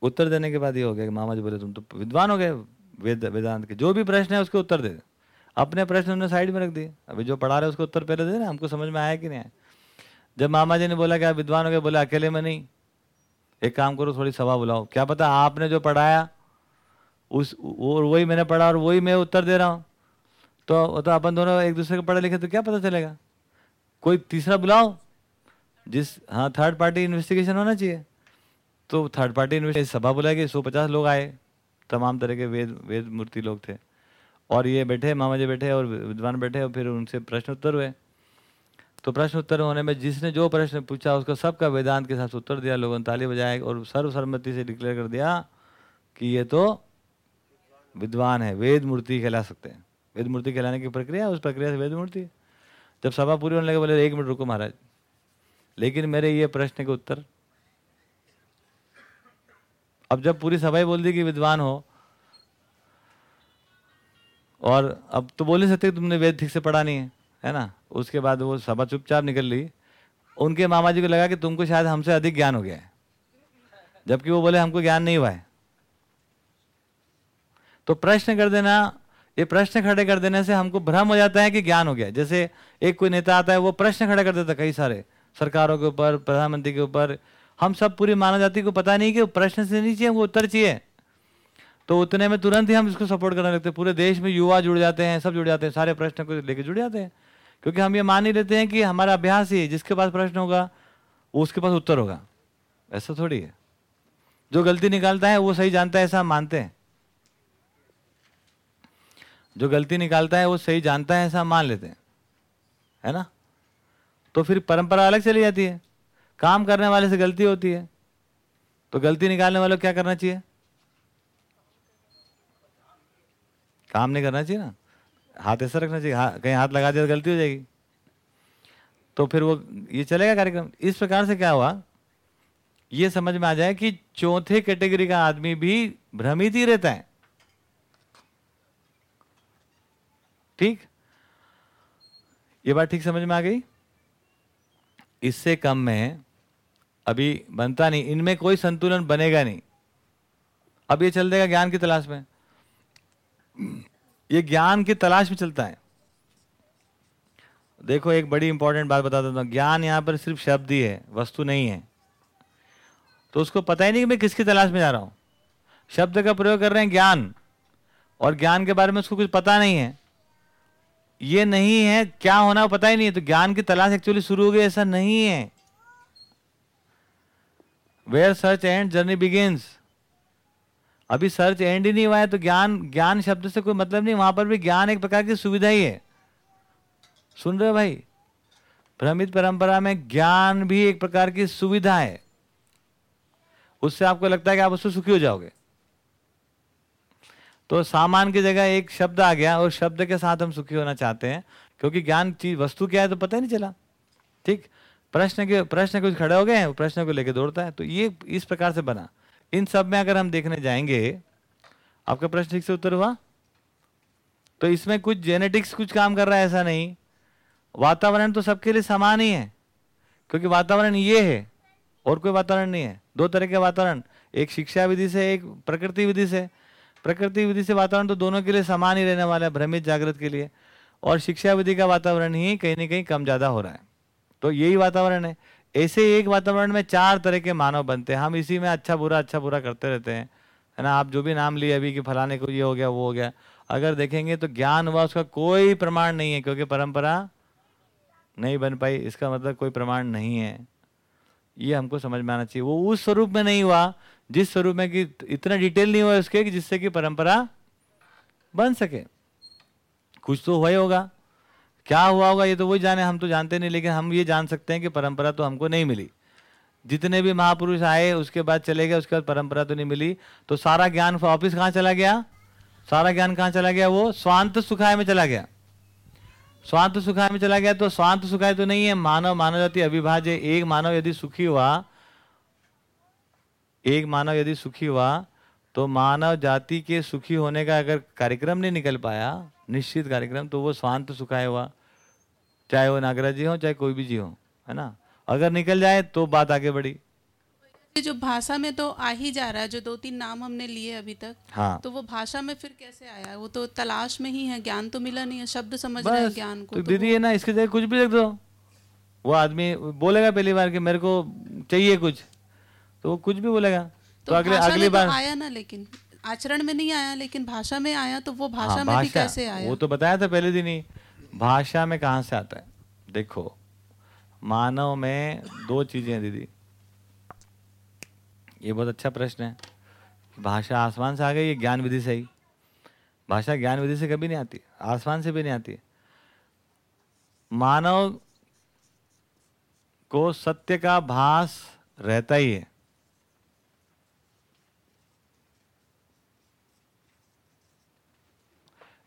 S1: उत्तर देने के बाद ये हो गया कि मामा जी बोले, तुम तो विद्वान हो गए, वेद, वेदांत के जो भी प्रश्न है उसके उत्तर दे अपने प्रश्न उन्होंने साइड में रख दिए। अभी जो पढ़ा रहे उसको उत्तर पहले दे हमको समझ में आया कि नहीं आया। जब मामा जी ने बोला कि आप विद्वान हो गए, बोले, अकेले में नहीं। एक काम करो, थोड़ी सभा बुलाओ। क्या पता आपने जो पढ़ाया, उस और वही मैंने पढ़ा और वही मैं उत्तर दे रहा हूँ। तो तो अपन दोनों एक दूसरे को पढ़े लिखे तो क्या पता चलेगा? कोई तीसरा बुलाओ, जिस हाँ थर्ड पार्टी इन्वेस्टिगेशन होना चाहिए। तो थर्ड पार्टी इन्वेस्टिगेशन सभा बुलाई गई सौ पचास लोग आए। तमाम तरह के वेद वेद मूर्ति लोग थे। और ये बैठे, मामा जी बैठे और विद्वान बैठे और फिर उनसे प्रश्न उत्तर हुए। तो प्रश्न उत्तर होने में जिसने जो प्रश्न पूछा, उसका सबका वेदांत के साथ उत्तर दिया, लोगों ने ताली बजाए और सर्वसम्मति से डिक्लेयर कर दिया कि ये तो विद्वान है, वेद मूर्ति कहला सकते हैं। वेद मूर्ति कहलाने की प्रक्रिया, उस प्रक्रिया से वेद मूर्ति जब सभा पूरी होने लगे, बोले, एक मिनट रुको महाराज। लेकिन मेरे ये प्रश्न के उत्तर अब जब पूरी सभा ही बोल दी कि विद्वान हो, और अब तो बोल नहीं सकते कि तुमने वेद ठीक से पढ़ा नहीं है है ना? उसके बाद वो सभा चुपचाप निकल ली। उनके मामा जी को लगा कि तुमको शायद हमसे अधिक ज्ञान हो गया है। जबकि वो बोले, हमको ज्ञान नहीं हुआ है। तो प्रश्न कर देना ये प्रश्न खड़े कर देने से हमको भ्रम हो जाता है कि ज्ञान हो गया। जैसे एक कोई नेता आता है, वो प्रश्न खड़े कर देता कई सारे, सरकारों के ऊपर, प्रधानमंत्री के ऊपर। हम सब पूरी मानव जाति को पता नहीं कि प्रश्न से नहीं चाहिए, वो उत्तर चाहिए। तो उतने में तुरंत ही हम इसको सपोर्ट करने लगते हैं। पूरे देश में युवा जुड़ जाते हैं, सब जुड़ जाते हैं, सारे प्रश्न को लेकर जुड़ जाते हैं। क्योंकि हम ये मान ही लेते हैं कि हमारा अभ्यास ही जिसके पास प्रश्न होगा उसके पास उत्तर होगा। ऐसा थोड़ी है। जो गलती निकालता है, वो सही जानता है, ऐसा हम मानते हैं। जो गलती निकालता है वो सही जानता है ऐसा मान लेते हैं। है ना? तो फिर परंपरा अलग चली जाती है। काम करने वाले से गलती होती है। तो गलती निकालने वाले क्या करना चाहिए? काम नहीं करना चाहिए ना? हाथ ऐसा रखना चाहिए। हा, कहीं हाथ लगा दिया तो गलती हो जाएगी। तो फिर वो ये चलेगा कार्यक्रम? इस प्रकार से क्या हुआ? ये समझ में आ जाए कि चौथे कैटेगरी का आदमी भी भ्रमित ही रहता है। ठीक? ये बात ठीक समझ में आ गई? इससे कम में अभी बनता नहीं, इनमें कोई संतुलन बनेगा नहीं। अब ये चल देगा ज्ञान की तलाश में। ये ज्ञान की तलाश में चलता है। देखो, एक बड़ी इंपॉर्टेंट बात बता देता हूँ। ज्ञान यहाँ पर सिर्फ़ शब्द ही है, वस्तु नहीं है। तो उसको पता ही नहीं कि मैं किसकी तलाश में जा रहा हूँ। शब्द का प्रयोग कर रहे हैं ज्ञान। और ज्ञान के बारे में उसको कुछ पता नहीं है। ये नहीं है, क्या होना पता ही नहीं है तो ज्ञान की तलाश एक्चुअली शुरू हो गई, ऐसा नहीं है। Where search end journey begins अभी सर्च एंड ही नहीं हुआ है तो ज्ञान ज्ञान शब्द से कोई मतलब नहीं, वहाँ पर भी ज्ञान एक प्रकार की सुविधा ही है। सुन रहे हो भाई? भ्रमित परंपरा में ज्ञान भी एक प्रकार की सुविधा है। उससे आपको लगता है कि आप उससे सुखी हो जाओगे। तो सामान की जगह एक शब्द आ गया और शब्द के साथ हम सुखी होना चाहते हैं, क्योंकि ज्ञान चीज़, वस्तु क्या है तो पता ही नहीं चला। ठीक? प्रश्न के, प्रश्न कुछ खड़े हो गए हैं, प्रश्न को लेकर दौड़ता है तो ये इस प्रकार से बना। इन सब में अगर हम देखने जाएँगे, आपका प्रश्न ठीक से उत्तर हुआ? तो इसमें कुछ जेनेटिक्स कुछ काम कर रहा है, ऐसा नहीं। वातावरण तो सबके लिए समान ही है, क्योंकि वातावरण ये है, और कोई वातावरण नहीं है। दो तरह के वातावरण, एक शिक्षा विधि से, एक प्रकृति विधि से। प्रकृति विधि से वातावरण तो दोनों के लिए समान ही रहने वाला है, भ्रमित जागृत के लिए। और शिक्षा विधि का वातावरण ही कहीं ना कहीं कम ज़्यादा हो रहा है। तो यही वातावरण है। ऐसे एक वातावरण में चार तरह के मानव बनते हैं। हम इसी में अच्छा बुरा अच्छा बुरा करते रहते हैं। है ना? आप जो भी नाम लिए अभी कि फलाने को ये हो गया, वो हो गया। अगर देखेंगे तो ज्ञान हुआ उसका कोई प्रमाण नहीं है, क्योंकि परंपरा नहीं बन पाई। इसका मतलब कोई प्रमाण नहीं है। ये हमको समझ में आना चाहिए। वो उस स्वरूप में नहीं हुआ जिस स्वरूप में कि इतना डिटेल नहीं हुआ उसके कि जिससे कि परंपरा बन सके। कुछ तो हुआ ही होगा। क्या हुआ होगा ये तो वही जाने, हम तो जानते नहीं, लेकिन हम ये जान सकते हैं कि परंपरा तो हमको नहीं मिली। जितने भी महापुरुष आए, उसके बाद चले गए, उसके बाद परंपरा तो नहीं मिली। तो सारा ज्ञान वापिस कहाँ चला गया? सारा ज्ञान कहाँ चला गया? वो स्वांत सुखाय में चला गया। स्वांत सुखाय में चला गया तो स्वांत सुखाय तो नहीं है। मानव मानव जाति अविभाज्य एक मानव यदि सुखी हुआ एक मानव यदि सुखी हुआ तो मानव जाति के सुखी होने का अगर कार्यक्रम नहीं निकल पाया निश्चित कार्यक्रम तो वो स्वांत सुखाय हुआ चाहे वो नागराज जी हो चाहे कोई भी जी हो है ना? अगर निकल जाए तो बात आगे बढ़ी।
S8: जो भाषा में तो आ ही जा रहा है जो दो तीन नाम हमने लिए अभी तक
S1: हाँ।
S8: तो वो भाषा में फिर कैसे आया? वो तो तलाश में ही है ज्ञान तो मिला नहीं है शब्द समझ रहे हैं ज्ञान को
S1: तो
S8: तो
S1: दीदी है ना इसके जगह कुछ भी लिख दो। वो आदमी बोलेगा पहली बार कि मेरे को चाहिए कुछ। तो वो कुछ भी बोलेगा। तो,
S8: तो
S1: अगले अगली बार
S8: तो आया ना लेकिन आचरण में नहीं आया लेकिन भाषा में आया तो वो भाषा
S1: हाँ,
S8: में भी कैसे आया?
S1: वो तो बताया था पहले दिन ही। भाषा में कहाँ से आता है? देखो मानव में दो चीज़ें हैं दीदी। ये बहुत अच्छा प्रश्न है भाषा आसमान से आ गई ये ज्ञान विधि से ही भाषा ज्ञान विधि से कभी नहीं आती आसमान से भी नहीं आती। मानव को सत्य का भास रहता ही है।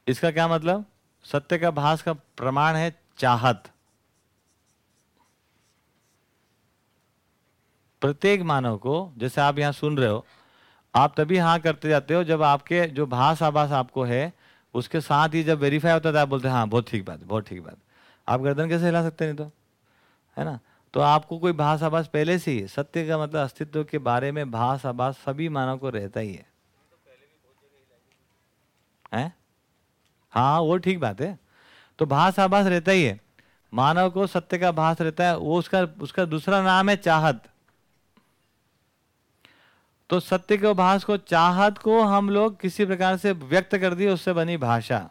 S1: इसका क्या मतलब? सत्य का भास का प्रमाण है चाहत। प्रत्येक मानव को, जैसे आप यहाँ सुन रहे हो, आप तभी हाँ करते जाते हो जब आपके जो भास आभास आपको है, उसके साथ ही जब वेरीफाई होता है तो आप बोलते हैं हाँ बहुत ठीक बात, बहुत ठीक बात। आप गर्दन कैसे हिला सकते नहीं तो? है ना? तो आपको कोई भास आभास पहले से ही। सत्य का मतलब अस्तित्व के बारे में भास आभास सभी मानव को रहता ही है। हैं? हाँ वो ठीक बात है। तो भास आभास रहता ही है। मानव को सत्य का भास रहता है, वो उसका उसका दूसरा नाम है चाहत। तो सत्य के, भास को, चाहत को हम लोग किसी प्रकार से व्यक्त कर दिए, उससे बनी भाषा।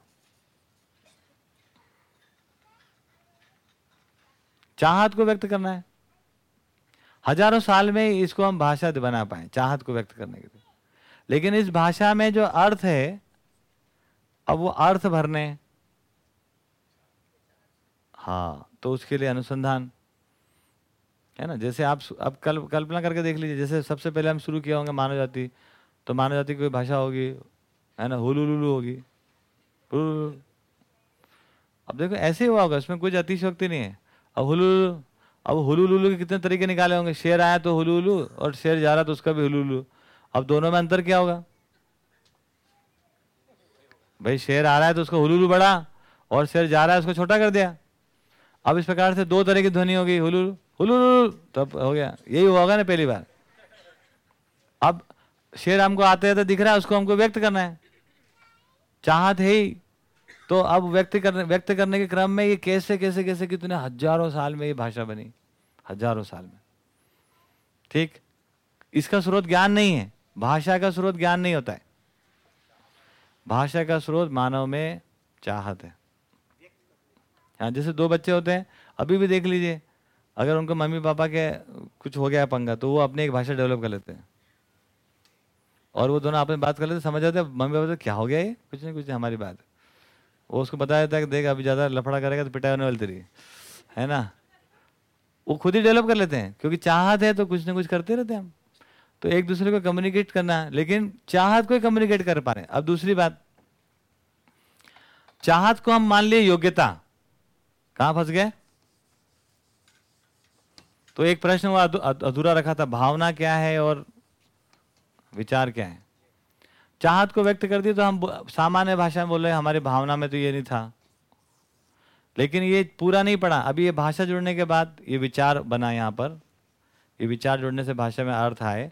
S1: चाहत को व्यक्त करना है। हज़ारों साल में इसको हम भाषा बना पाए, चाहत को व्यक्त करने के लिए। लेकिन इस भाषा में जो अर्थ है अब वो अर्थ भरने हाँ। तो उसके लिए अनुसंधान। है ना? जैसे आप अब कल कल्पना करके देख लीजिए, जैसे सबसे पहले हम शुरू किया होंगे मानव जाति तो मानव जाति की कोई भाषा होगी, है ना? हुलू लुलू होगी अब देखो, ऐसे ही हुआ होगा, इसमें कुछ अतिशोक्ति नहीं है। अब हुलू अब हुलू लुलू के कितने तरीके निकाले होंगे? शेर आया तो हुलू और शेर जा रहा तो उसका भी हुलू अब दोनों में अंतर क्या होगा? भाई शेर आ रहा है तो उसको हुलू बड़ा, और शेर जा रहा है उसको छोटा कर दिया। अब इस प्रकार से दो तरह की ध्वनि होगी हुलू हुलू तब हो गया। यही हुआ होगा ना पहली बार। अब शेर हमको आते आते दिख रहा है, उसको हमको व्यक्त करना है। चाहत है ही। तो अब व्यक्त करने व्यक्त करने के क्रम में ये कैसे कैसे कैसे कितने हज़ारों साल में ये भाषा बनी। हज़ारों साल में। ठीक? इसका स्रोत ज्ञान नहीं है। भाषा का स्रोत ज्ञान नहीं होता है। भाषा का स्रोत मानव में चाहत है। हाँ जैसे दो बच्चे होते हैं, अभी भी देख लीजिए, अगर उनको मम्मी पापा के कुछ हो गया पंगा तो वो अपनी एक भाषा डेवलप कर लेते हैं। और वो दोनों आपस में बात कर लेते, समझ जाते मम्मी पापा से क्या हो गया ये? कुछ नहीं कुछ नहीं, हमारी बात। वो उसको बता देता है कि देख, अभी ज़्यादा लफड़ा करेगा तो पिटाई होने वाली तेरी। है ना? वो खुद ही डेवलप कर लेते हैं, क्योंकि चाहत है तो कुछ ना कुछ करते रहते हैं हम। तो एक दूसरे को कम्युनिकेट करना है, लेकिन चाहत को कम्युनिकेट कर पा रहे हैं। अब दूसरी बात, चाहत को हम मान लिए योग्यता। कहाँ फंस गए? तो एक प्रश्न वो अधूरा रखा था, भावना क्या है और विचार क्या है? चाहत को व्यक्त कर दिए तो हम सामान्य भाषा में बोल रहे हमारी भावना में तो ये नहीं था। लेकिन ये पूरा नहीं पड़ा अभी ये भाषा जुड़ने के बाद ये विचार बना यहाँ पर। ये विचार जुड़ने से भाषा में अर्थ आए।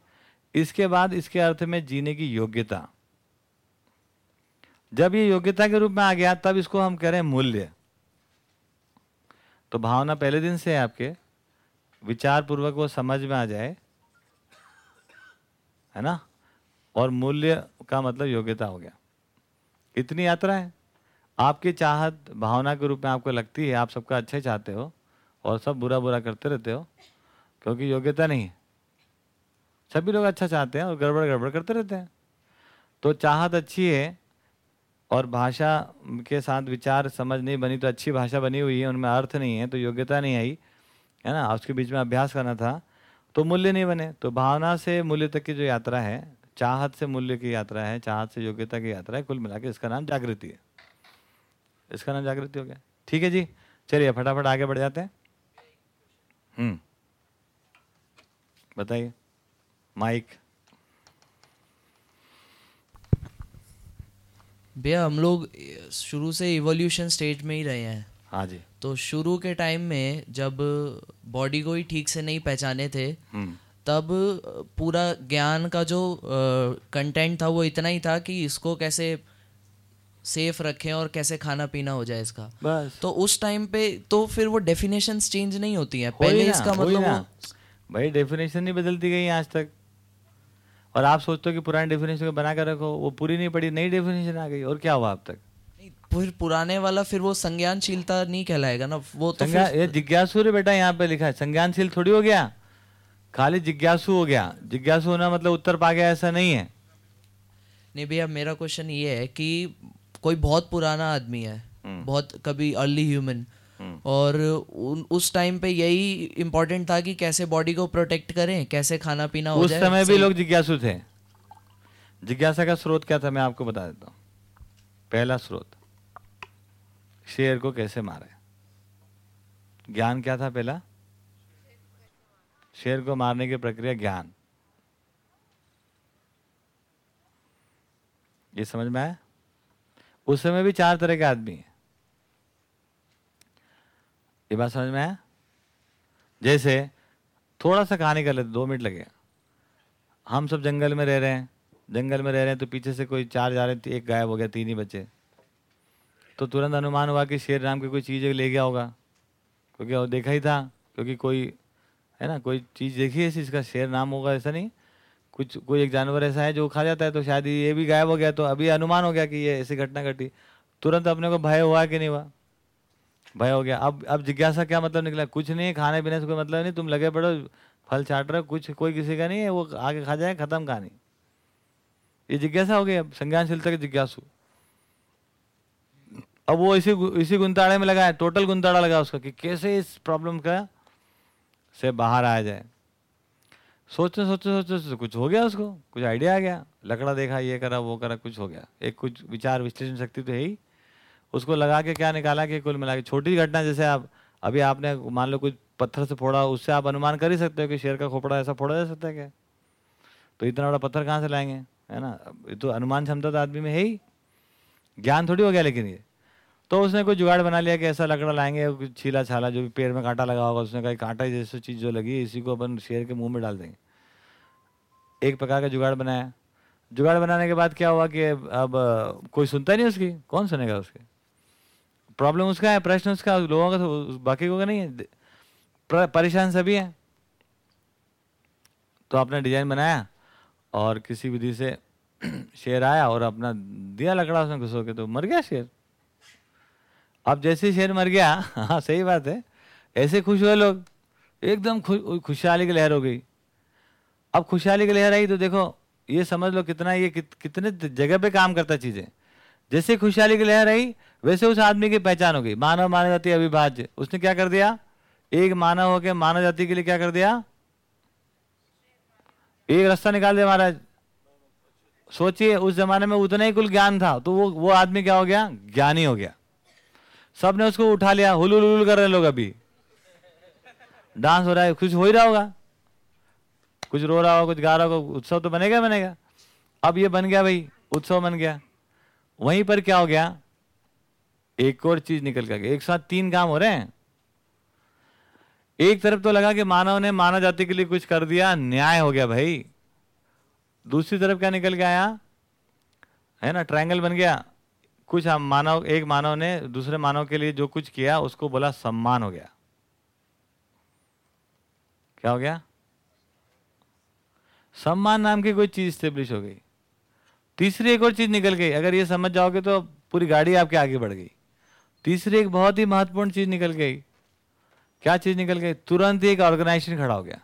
S1: इसके बाद इसके अर्थ में जीने की योग्यता। जब ये योग्यता के रूप में आ गया, तब इसको हम कह रहे हैं मूल्य। तो भावना पहले दिन से है आपके। विचार पूर्वक वो समझ में आ जाए, है ना? और मूल्य का मतलब योग्यता हो गया। इतनी यात्रा है। आपकी चाहत भावना के रूप में आपको लगती है, आप सबका अच्छा चाहते हो और सब बुरा बुरा करते रहते हो, क्योंकि योग्यता नहीं है। सभी लोग अच्छा चाहते हैं और गड़बड़ गड़बड़ करते रहते हैं। तो चाहत अच्छी है और भाषा के साथ विचार समझ नहीं बनी तो अच्छी भाषा बनी हुई है, उनमें अर्थ नहीं है तो योग्यता नहीं आई, है ना? उसके बीच में अभ्यास करना था तो मूल्य नहीं बने। तो भावना से मूल्य तक की जो यात्रा है, चाहत से मूल्य की यात्रा है, चाहत से योग्यता की यात्रा है, कुल मिला के इसका नाम जागृति है। इसका नाम जागृति हो गया। ठीक है जी, चलिए फटाफट आगे बढ़ जाते हैं। हम्म। बताइए। माइक।
S9: भैया हम लोग शुरू से इवोल्यूशन स्टेज में ही रहे हैं।
S1: हाँ जी।
S9: तो शुरू के टाइम में जब बॉडी को ही ठीक से नहीं पहचाने थे
S1: हम्म।
S9: तब पूरा ज्ञान का जो कंटेंट था वो इतना ही था कि इसको कैसे सेफ़ रखें और कैसे खाना पीना हो जाए इसका।
S1: बस।
S9: तो उस टाइम पे तो फिर वो डेफिनेशन चेंज नहीं होती हैं। पहले इसका मतलब
S1: भाई डेफिनेशन नहीं बदलती गई आज तक। और आप सोचते हो कि पुरानी डेफिनेशन को बना कर रखो वो पूरी नहीं पड़ी नई डेफिनेशन आ गई और क्या हुआ अब तक
S9: फिर पुराने वाला फिर वो संज्ञानशीलता नहीं कहलाएगा ना वो तो
S1: ये जिज्ञासु रे बेटा यहाँ पे लिखा है संज्ञानशील थोड़ी हो गया खाली जिज्ञासु हो गया जिज्ञासु होना मतलब उत्तर पा गया ऐसा नहीं है
S9: नहीं भैया मेरा क्वेश्चन ये है कि कोई बहुत पुराना आदमी है
S1: हम्म।
S9: बहुत कभी अर्ली ह्यूमन। और उन, उस टाइम पे यही इम्पोर्टेंट था कि कैसे बॉडी को प्रोटेक्ट करें कैसे खाना पीना हो
S1: उस
S9: जाए
S1: समय भी लोग जिज्ञासु थे। जिज्ञासा का स्रोत क्या था मैं आपको बता देता हूँ। पहला स्रोत शेर को कैसे मारे? ज्ञान क्या था पहला? शेर को मारने की प्रक्रिया ज्ञान। ये समझ में आया? उस समय भी चार तरह के आदमी हैं। ये बात समझ में आया? जैसे थोड़ा सा कहानी कर लेते, दो मिनट लगे। हम सब जंगल में रह रहे हैं। जंगल में रह रहे हैं तो पीछे से कोई चार जा रहे एक गायब हो गया, तीन ही बचे। तो तुरंत अनुमान हुआ कि शेर नाम की कोई चीज़ ले गया होगा। क्योंकि वो देखा ही था, क्योंकि कोई, है ना, कोई चीज़ देखी है इसका शेर नाम होगा ऐसा नहीं। कुछ, कोई एक जानवर ऐसा है जो खा जाता है तो शायद ये भी गायब हो गया तो अभी अनुमान हो गया कि ये ऐसी घटना घटी। तुरंत अपने को भय हुआ कि नहीं हुआ? भय हो गया। अब अब जिज्ञासा क्या मतलब निकला? कुछ नहीं, खाने पीने से कोई मतलब नहीं। तुम लगे पड़ो फल छाट रहे हो, कुछ, कोई किसी का नहीं है, वो आगे खा जाए, खत्म कहानी। ये जिज्ञासा हो गई अब, संज्ञानशीलता के जिज्ञासु। अब वो इसी इसी गुंताड़े में लगा है टोटल गुंताड़ा लगा उसका कि कैसे इस प्रॉब्लम का से बाहर आ जाए। सोचते सोचते सोचते सोचते कुछ हो गया उसको, कुछ आइडिया आ गया। लकड़ा देखा, ये करा, वो करा, कुछ हो गया। एक कुछ विचार, विश्लेषण, शक्ति तो है ही। उसको लगा के क्या निकाला कि कुल मिला के छोटी घटना जैसे आप, अभी आपने मान लो कुछ पत्थर से फोड़ा, उससे आप अनुमान कर ही सकते हो कि शेर का खोपड़ा ऐसा फोड़ा जा सकता है क्या? तो इतना बड़ा पत्थर कहाँ से लाएँगे, है ना? ये तो अनुमान क्षमता तो आदमी में है ही। ज्ञान थोड़ी हो गया लेकिन ये। तो उसने कोई जुगाड़ बना लिया कि ऐसा लकड़ा लाएँगे, कुछ छीला छाला जो भी पेड़ में कांटा लगा होगा, उसने कहा, कांटा जैसी चीज़ जो लगी इसी को अपन शेर के मुँह में डाल देंगे। एक प्रकार का जुगाड़ बनाया। जुगाड़ बनाने के बाद क्या हुआ कि अब, कोई सुनता नहीं उसकी? कौन सुनेगा उसके? प्रॉब्लम उसका है प्रश्न उसका लोगों का तो बाकी को का नहीं है। परेशान सभी हैं। तो आपने डिज़ाइन बनाया और किसी विधि से शेर आया और अपना दिया लकड़ा उसने घुसो के तो मर गया शेर। अब जैसे शेर मर गया हाँ सही बात है। ऐसे खुश हुए लोग। एकदम खुशहाली की लहर हो गई। अब खुशहाली की लहर आई तो देखो ये समझ लो कितना ये कित, कितने जगह पे काम करता चीज़ें। जैसे खुशहाली की लहर आई वैसे उस आदमी की पहचान हो गई मानव मानव जाति अविभाज्य। उसने क्या कर दिया? एक मानव होकर मानव जाति के लिए क्या कर दिया? एक रास्ता निकाल दिया महाराज। सोचिए, उस जमाने में उतना ही कुल ज्ञान था तो वो वो आदमी क्या हो गया? ज्ञानी हो गया। सबने उसको उठा लिया। हुलुल हुलुल कर रहे लोग अभी। डांस हो रहा है, कुछ हो ही रहा होगा। कुछ रो रहा होगा, कुछ गा रहा होगा, उत्सव तो बनेगा बनेगा। अब ये बन गया भाई, उत्सव बन गया। वहीं पर क्या हो गया? एक और चीज़ निकल कर एक साथ तीन काम हो रहे हैं। एक तरफ़ तो लगा कि मानव ने मानव जाति के लिए कुछ कर दिया, न्याय हो गया भाई। दूसरी तरफ़ क्या निकल के आया? है ना ट्रायंगल बन गया। कुछ मानव, एक मानव ने दूसरे मानव के लिए जो कुछ किया, उसको बोला सम्मान हो गया। क्या हो गया? सम्मान नाम की कोई चीज़ स्टेब्लिश हो गई। तीसरी एक और चीज़ निकल गई। अगर ये समझ जाओगे तो पूरी गाड़ी आपके आगे बढ़ गई। तीसरी एक बहुत ही महत्वपूर्ण चीज़ निकल गई। क्या चीज़ निकल गई? तुरंत एक ऑर्गेनाइजेशन खड़ा हो गया।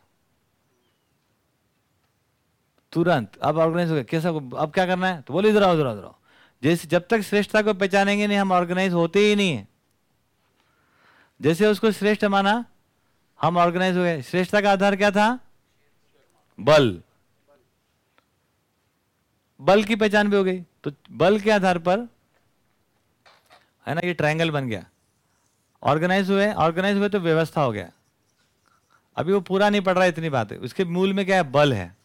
S1: तुरंत। अब ऑर्गेनाइज हो गया। कैसा अब क्या करना है? तो बोले, इधर आओ इधर आओ जैसे जब तक श्रेष्ठता को पहचानेंगे नहीं, हम ऑर्गेनाइज होते ही नहीं है। जैसे उसको श्रेष्ठ माना, हम ऑर्गेनाइज हो गए। श्रेष्ठता का आधार क्या था? बल। बल की पहचान भी हो गई। तो बल के आधार पर है ना ये ट्रायंगल बन गया। ऑर्गेनाइज हुए ऑर्गेनाइज हुए तो व्यवस्था हो गया। अभी वो पूरा नहीं पड़ रहा इतनी बात है। उसके मूल में क्या है? बल है।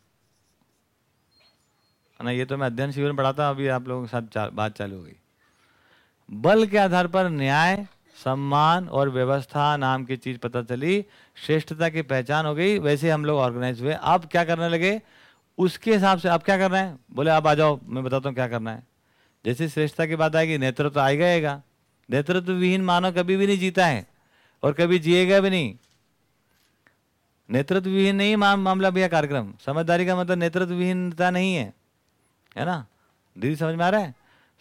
S1: ना ये तो मैं अध्ययन शिविर में पढ़ाता अभी आप लोगों के साथ चा, बात चालू हो गई। बल के आधार पर न्याय सम्मान और व्यवस्था नाम की चीज़ पता चली श्रेष्ठता की पहचान हो गई वैसे हम लोग ऑर्गेनाइज हुए। अब क्या करने लगे? उसके हिसाब से आप क्या करना है? बोले आप आ जाओ मैं बताता हूँ क्या करना है. जैसे श्रेष्ठता की बात आएगी नेतृत्व तो आएगा आएगा नेतृत्व विहीन मानव कभी भी नहीं जीता है और कभी जिएगा भी नहीं। नेतृत्व विहीन नहीं माम, मामला भैया कार्यक्रम। समझदारी का मतलब नेतृत्व विहीनता नहीं है। है ना? दीदी समझ में आ रहा है?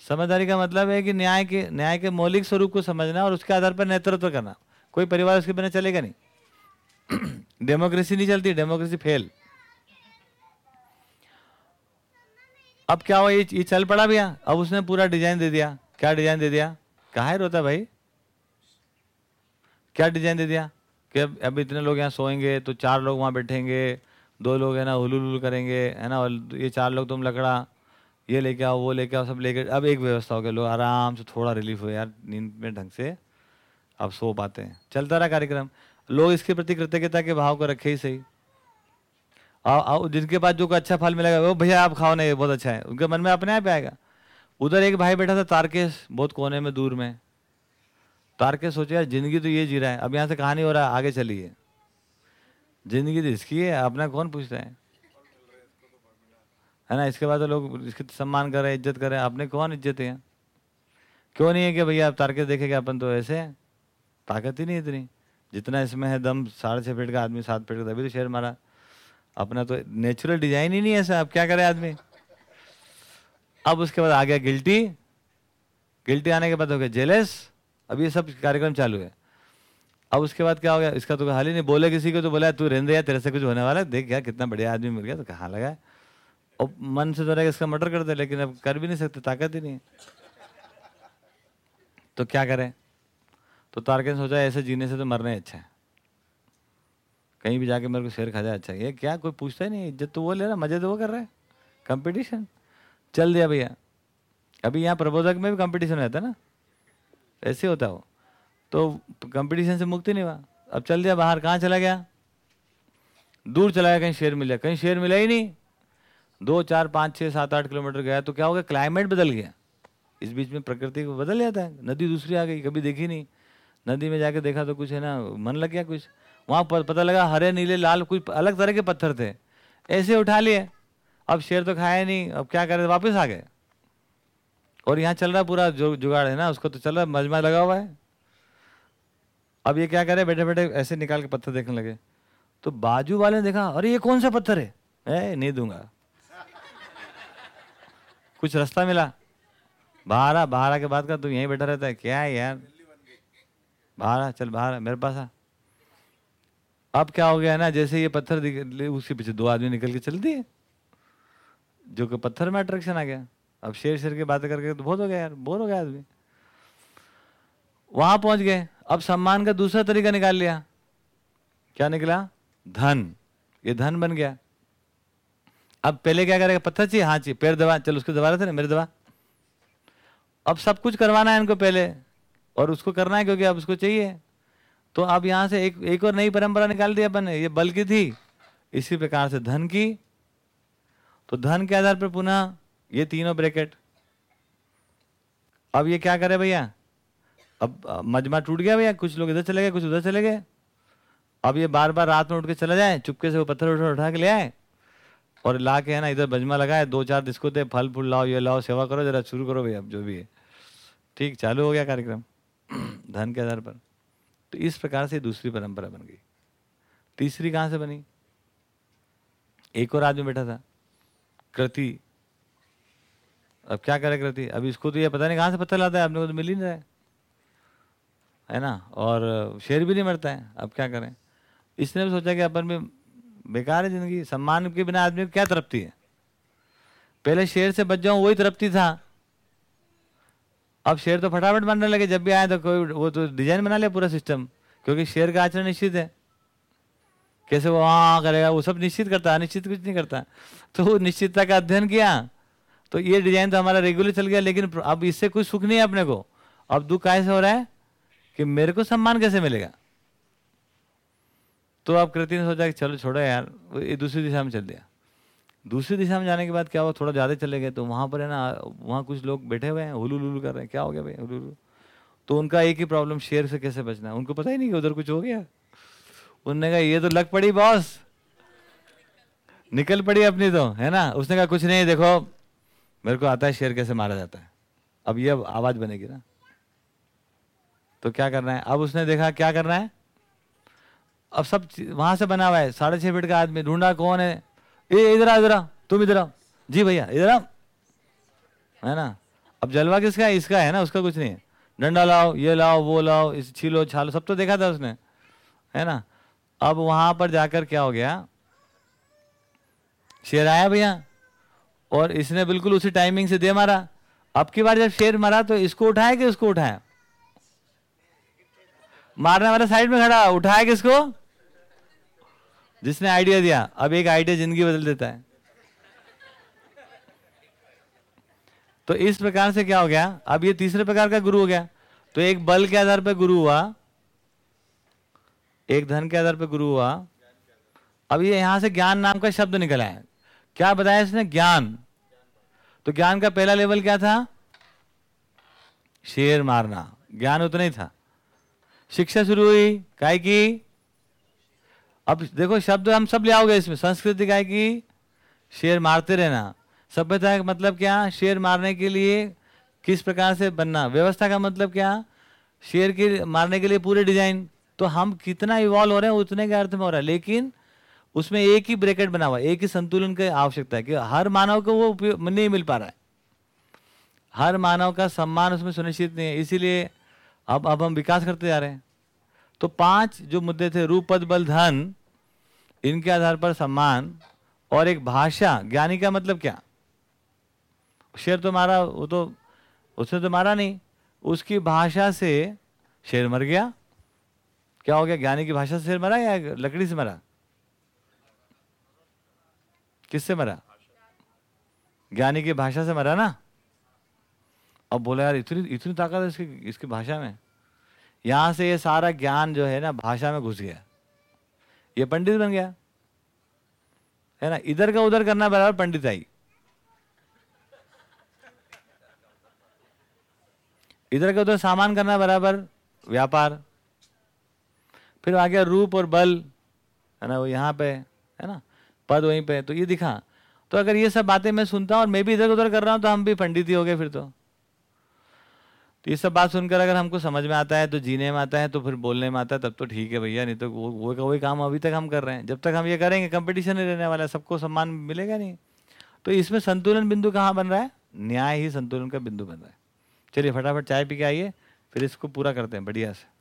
S1: समझदारी का मतलब है कि न्याय के न्याय के मौलिक स्वरूप को समझना और उसके आधार पर नेतृत्व करना। कोई परिवार उसके बिना चलेगा नहीं। डेमोक्रेसी नहीं चलती डेमोक्रेसी फेल। अब क्या हुआ? ये, ये चल पड़ा भैया। अब उसने पूरा डिज़ाइन दे दिया। क्या डिज़ाइन दे दिया? कहा है रोता भाई? क्या डिज़ाइन दे दिया? कि अब अब इतने लोग यहाँ सोएँगे तो चार लोग वहाँ बैठेंगे दो लोग है ना हुलुल करेंगे है ना? ये चार लोग तुम लकड़ा ये लेके आओ वो लेके आओ सब लेके अब एक व्यवस्था हो गया लोग आराम से थोड़ा रिलीफ हो यार नींद में ढंग से अब सो पाते हैं। चलता रहा कार्यक्रम। लोग इसके प्रति कृतज्ञता के भाव को रखे ही सही। आओ आओ, जिनके पास जो अच्छा फल मिलेगा, वो भैया आप खाओ ना, ये बहुत अच्छा है। उनके मन में अपने आप आएगा। उधर एक भाई बैठा था तारकेश, बहुत कोने में, दूर में। तारकेश सोचे, यार, ज़िंदगी तो ये जी रहा है, अब यहाँ से कहानी हो रहा है, आगे चलिए। ज़िंदगी तो इसकी है, अपना कौन पूछता है? है ना, इसके बाद तो लोग इसके सम्मान कर इज़्ज़त कर अपने कौन इज़्ज़त है? क्यों नहीं है कि भैया आप तारकेश देखेगा, अपन तो ऐसे ताकत ही नहीं इतनी। जितना इसमें है, दम साढ़े छः फीट का आदमी, सात फीट का, तभी तो शेर मारा। अपना तो नेचुरल डिज़ाइन ही नहीं है अब क्या करे आदमी? अब उसके बाद आ गया गिल्टी गिल्टी आने के बाद हो गया जेलेस अब ये सब कार्यक्रम चालू है। अब उसके बाद क्या हो गया? इसका तो हाल ही नहीं। बोले किसी को तो बोला, तू रहने दे यार, तेरे से कुछ होने वाला है। देख यार, कितना बढ़िया आदमी मिल गया तो कहाँ लगा और मन से तो इसका मर्डर कर दे, लेकिन अब कर भी नहीं सकते, ताकत ही नहीं तो क्या करें? तो तारके ने सोचा, ऐसे जीने से तो मरने अच्छा है। कहीं भी जाके मेरे को शेर खा जाए अच्छा ये क्या, कोई पूछता ही नहीं, इज़्ज़त तो वो ले रहा मज़े तो वो कर रहा है कंपटीशन चल दिया भैया। अभी यहाँ प्रबोधक में भी कंपटीशन रहता है ना, ऐसे होता हो। तो कंपटीशन से मुक्ति नहीं हुआ। अब चल दिया बाहर, कहाँ चला गया? दूर चला गया, कहीं शेर मिला, कहीं शेर मिला ही नहीं। दो, चार, पाँच छः सात, आठ किलोमीटर गया तो क्या हो गया क्लाइमेट बदल गया। इस बीच में प्रकृति को बदल जाता है। नदी दूसरी आ गई, कभी देखी नहीं। नदी में जाके देखा तो कुछ है ना, मन लग गया कुछ। वहाँ पर पता लगा हरे नीले लाल कुछ अलग तरह के पत्थर थे। ऐसे उठा लिए। अब शेर तो खाया नहीं। अब क्या करे? वापस आ गए। और यहाँ चल रहा पूरा जो जुगाड़ है ना? उसको तो चल रहा मजमा लगा हुआ है। अब ये क्या करे? बैठे बैठे ऐसे निकाल के पत्थर देखने लगे। तो बाजू वाले ने देखा अरे ये कौन सा पत्थर है? ए, नहीं दूँगा। कुछ रास्ता मिला। बाहर आ बाहर आके बात कर तू यहीं बैठा रहता है। क्या है यार? बाहर आ चल बाहर मेरे पास आ। अब क्या हो गया ना, जैसे ये पत्थर उसके पीछे दो आदमी निकल के चल दिए, जो कि पत्थर में अट्रैक्शन आ गया। अब शेर शेर की बातें करके तो बहुत हो गया यार बोर हो गया आदमी। वहाँ पहुँच गए, अब सम्मान का दूसरा तरीका निकाल लिया। क्या निकला? धन। ये धन बन गया। अब पहले क्या करेगा? पत्थर चाहिए? हाँ चाहिए। पैर दबा, चल उसको दबा रहे थे ना, मेरे दबा। अब सब कुछ करवाना है इनको पहले, और उसको करना है क्योंकि अब उसको चाहिए। तो अब यहाँ से एक एक और नई परंपरा निकाल दी अपन ने, ये बल की थी। इसी प्रकार से धन की। तो धन के आधार पर पुनः ये तीनों ब्रैकेट। अब ये क्या करे भैया? अब मजमा टूट गया भैया, कुछ लोग इधर चले गए, कुछ उधर चले गए। अब ये बार बार रात में उठ के चला जाए, चुपके से वो पत्थर उठा उठा के ले आए। और ला के है ना, इधर बजमा लगाए दो चार दिसको दे फल फूल लाओ, ये लाओ, सेवा करो, जरा शुरू करो भैया अब जो भी है। ठीक, चालू हो गया कार्यक्रम। धन के आधार पर। तो इस प्रकार से दूसरी परंपरा बन गई। तीसरी कहाँ से बनी? एक और आदमी बैठा था, कृति। अब क्या करे कृति? अब इसको तो ये पता नहीं कहाँ से पत्थर लाता है, अपने को तो मिल ही नहीं रहा है। ना? और शेर भी नहीं मरता है, अब क्या करें? इसने भी सोचा कि अपन में बेकार है ज़िंदगी, सम्मान के बिना आदमी क्या तृप्ति है? पहले शेर से बच जाऊँ, वही तृप्ति था। अब शेर तो फटाफट मारने लगे, जब भी आए तो कोई, वो तो डिज़ाइन बना लिया पूरा सिस्टम क्योंकि शेर का आचरण निश्चित है। कैसे वो हाँ करेगा, वो सब निश्चित करता है अनिश्चित कुछ नहीं करता। तो निश्चितता का अध्ययन किया तो ये डिज़ाइन तो हमारा रेगुलर चल गया, लेकिन अब इससे कुछ सुख नहीं है अपने को। अब दुख कैसे हो रहा है कि मेरे को सम्मान कैसे मिलेगा? तो अब कृति ने सोचा कि चलो छोड़ो यार ये दूसरी दिशा में चल दिया। दूसरी दिशा में जाने के बाद क्या हुआ? थोड़ा ज़्यादा चले गए तो वहाँ पर है ना, वहाँ कुछ लोग बैठे हुए हैं हुलू लुलू कर रहे हैं। क्या हो गया भाई? हुलू तो उनका एक ही प्रॉब्लम, शेर से कैसे बचना है? उनको पता ही नहीं कि उधर कुछ हो गया। उनने कहा, ये तो लग पड़ी, बॉस। निकल पड़ी अपनी तो है ना? उसने कहा, कुछ नहीं, देखो, मेरे को आता है शेर कैसे मारा जाता है। अब ये आवाज़ बनेगी ना। तो क्या करना है? अब उसने देखा, क्या करना है? अब सब वहाँ से बना हुआ है। साढ़े छह फीट का आदमी, ढूंढा कौन है? ए, इधर आ, इधर तुम इधर आओ। जी भैया, इधर आओ। है ना? अब जलवा किसका है? इसका है ना? उसका कुछ नहीं। है डंडा लाओ, ये लाओ, वो लाओ, इस छीलो, छालो, सब तो देखा था उसने। है ना? अब वहाँ पर जाकर क्या हो गया? शेर आया भैया। और इसने बिल्कुल उसी टाइमिंग से दे मारा। अब की बार जब शेर मारा तो इसको उठाया कि उसको उठाया? मारने वाला साइड में खड़ा, उठाया किसको? जिसने आइडिया दिया, अब एक आइडिया ज़िंदगी बदल देता है। तो इस प्रकार से क्या हो गया? अब ये तीसरे प्रकार का गुरु हो गया। तो एक बल के आधार पर गुरु हुआ, एक धन के आधार पर गुरु हुआ। अब ये यहाँ से ज्ञान नाम का शब्द निकला है क्या बताया इसने? ज्ञान। तो ज्ञान का पहला लेवल क्या था? शेर मारना। ज्ञान उतना ही था। शिक्षा शुरू हुई, काय की? अब देखो, शब्द हम सब ले आओगे इसमें। संस्कृति काय कि शेर मारते रहना। सभ्यता का मतलब क्या? शेर मारने के लिए किस प्रकार से बनना? व्यवस्था का मतलब क्या? शेर के मारने के लिए पूरे डिज़ाइन। तो हम कितना इवॉल्व हो रहे हैं, उतने के अर्थ में हो रहा है। लेकिन उसमें एक ही ब्रैकेट बना हुआ एक ही संतुलन की आवश्यकता है कि हर मानव को वो नहीं मिल पा रहा है। हर मानव का सम्मान उसमें सुनिश्चित नहीं है। इसीलिए अब अब हम विकास करते जा रहे हैं। तो पाँच जो मुद्दे थे रूप पद, बल, धन, इनके आधार पर सम्मान और एक भाषा, ज्ञानी का मतलब क्या? शेर तो मारा, वो तो उसने तो मारा नहीं। उसकी भाषा से शेर मर गया। क्या हो गया? ज्ञानी की भाषा से शेर मरा या लकड़ी से मरा? किससे मरा? ज्ञानी की भाषा से मरा ना? अब बोला, यार, इतनी इतनी ताकत है इसकी इसकी भाषा में। यहाँ से ये सारा ज्ञान जो है ना, भाषा में घुस गया। ये पंडित बन गया। है ना, इधर का उधर करना बराबर पंडित आई इधर का उधर सामान करना बराबर व्यापार। फिर आ गया रूप और बल, है ना, वो यहाँ पे, है ना, पद वहीं पे तो ये दिखा। तो अगर ये सब बातें मैं सुनता हूँ और मैं भी इधर उधर कर रहा हूँ तो हम भी पंडित ही हो गए फिर तो। तो ये सब बात सुनकर अगर हमको समझ में आता है तो जीने में आता है तो फिर बोलने में आता है, तब तो ठीक है भैया, नहीं तो वो वो का वही काम अभी तक हम कर रहे हैं। जब तक हम ये करेंगे कंपटीशन नहीं रहने वाला है सबको सम्मान मिलेगा नहीं। तो इसमें संतुलन बिंदु कहाँ बन रहा है? न्याय ही संतुलन का बिंदु बन रहा है। चलिए फटाफट चाय पी के आइए, फिर इसको पूरा करते हैं, बढ़िया से।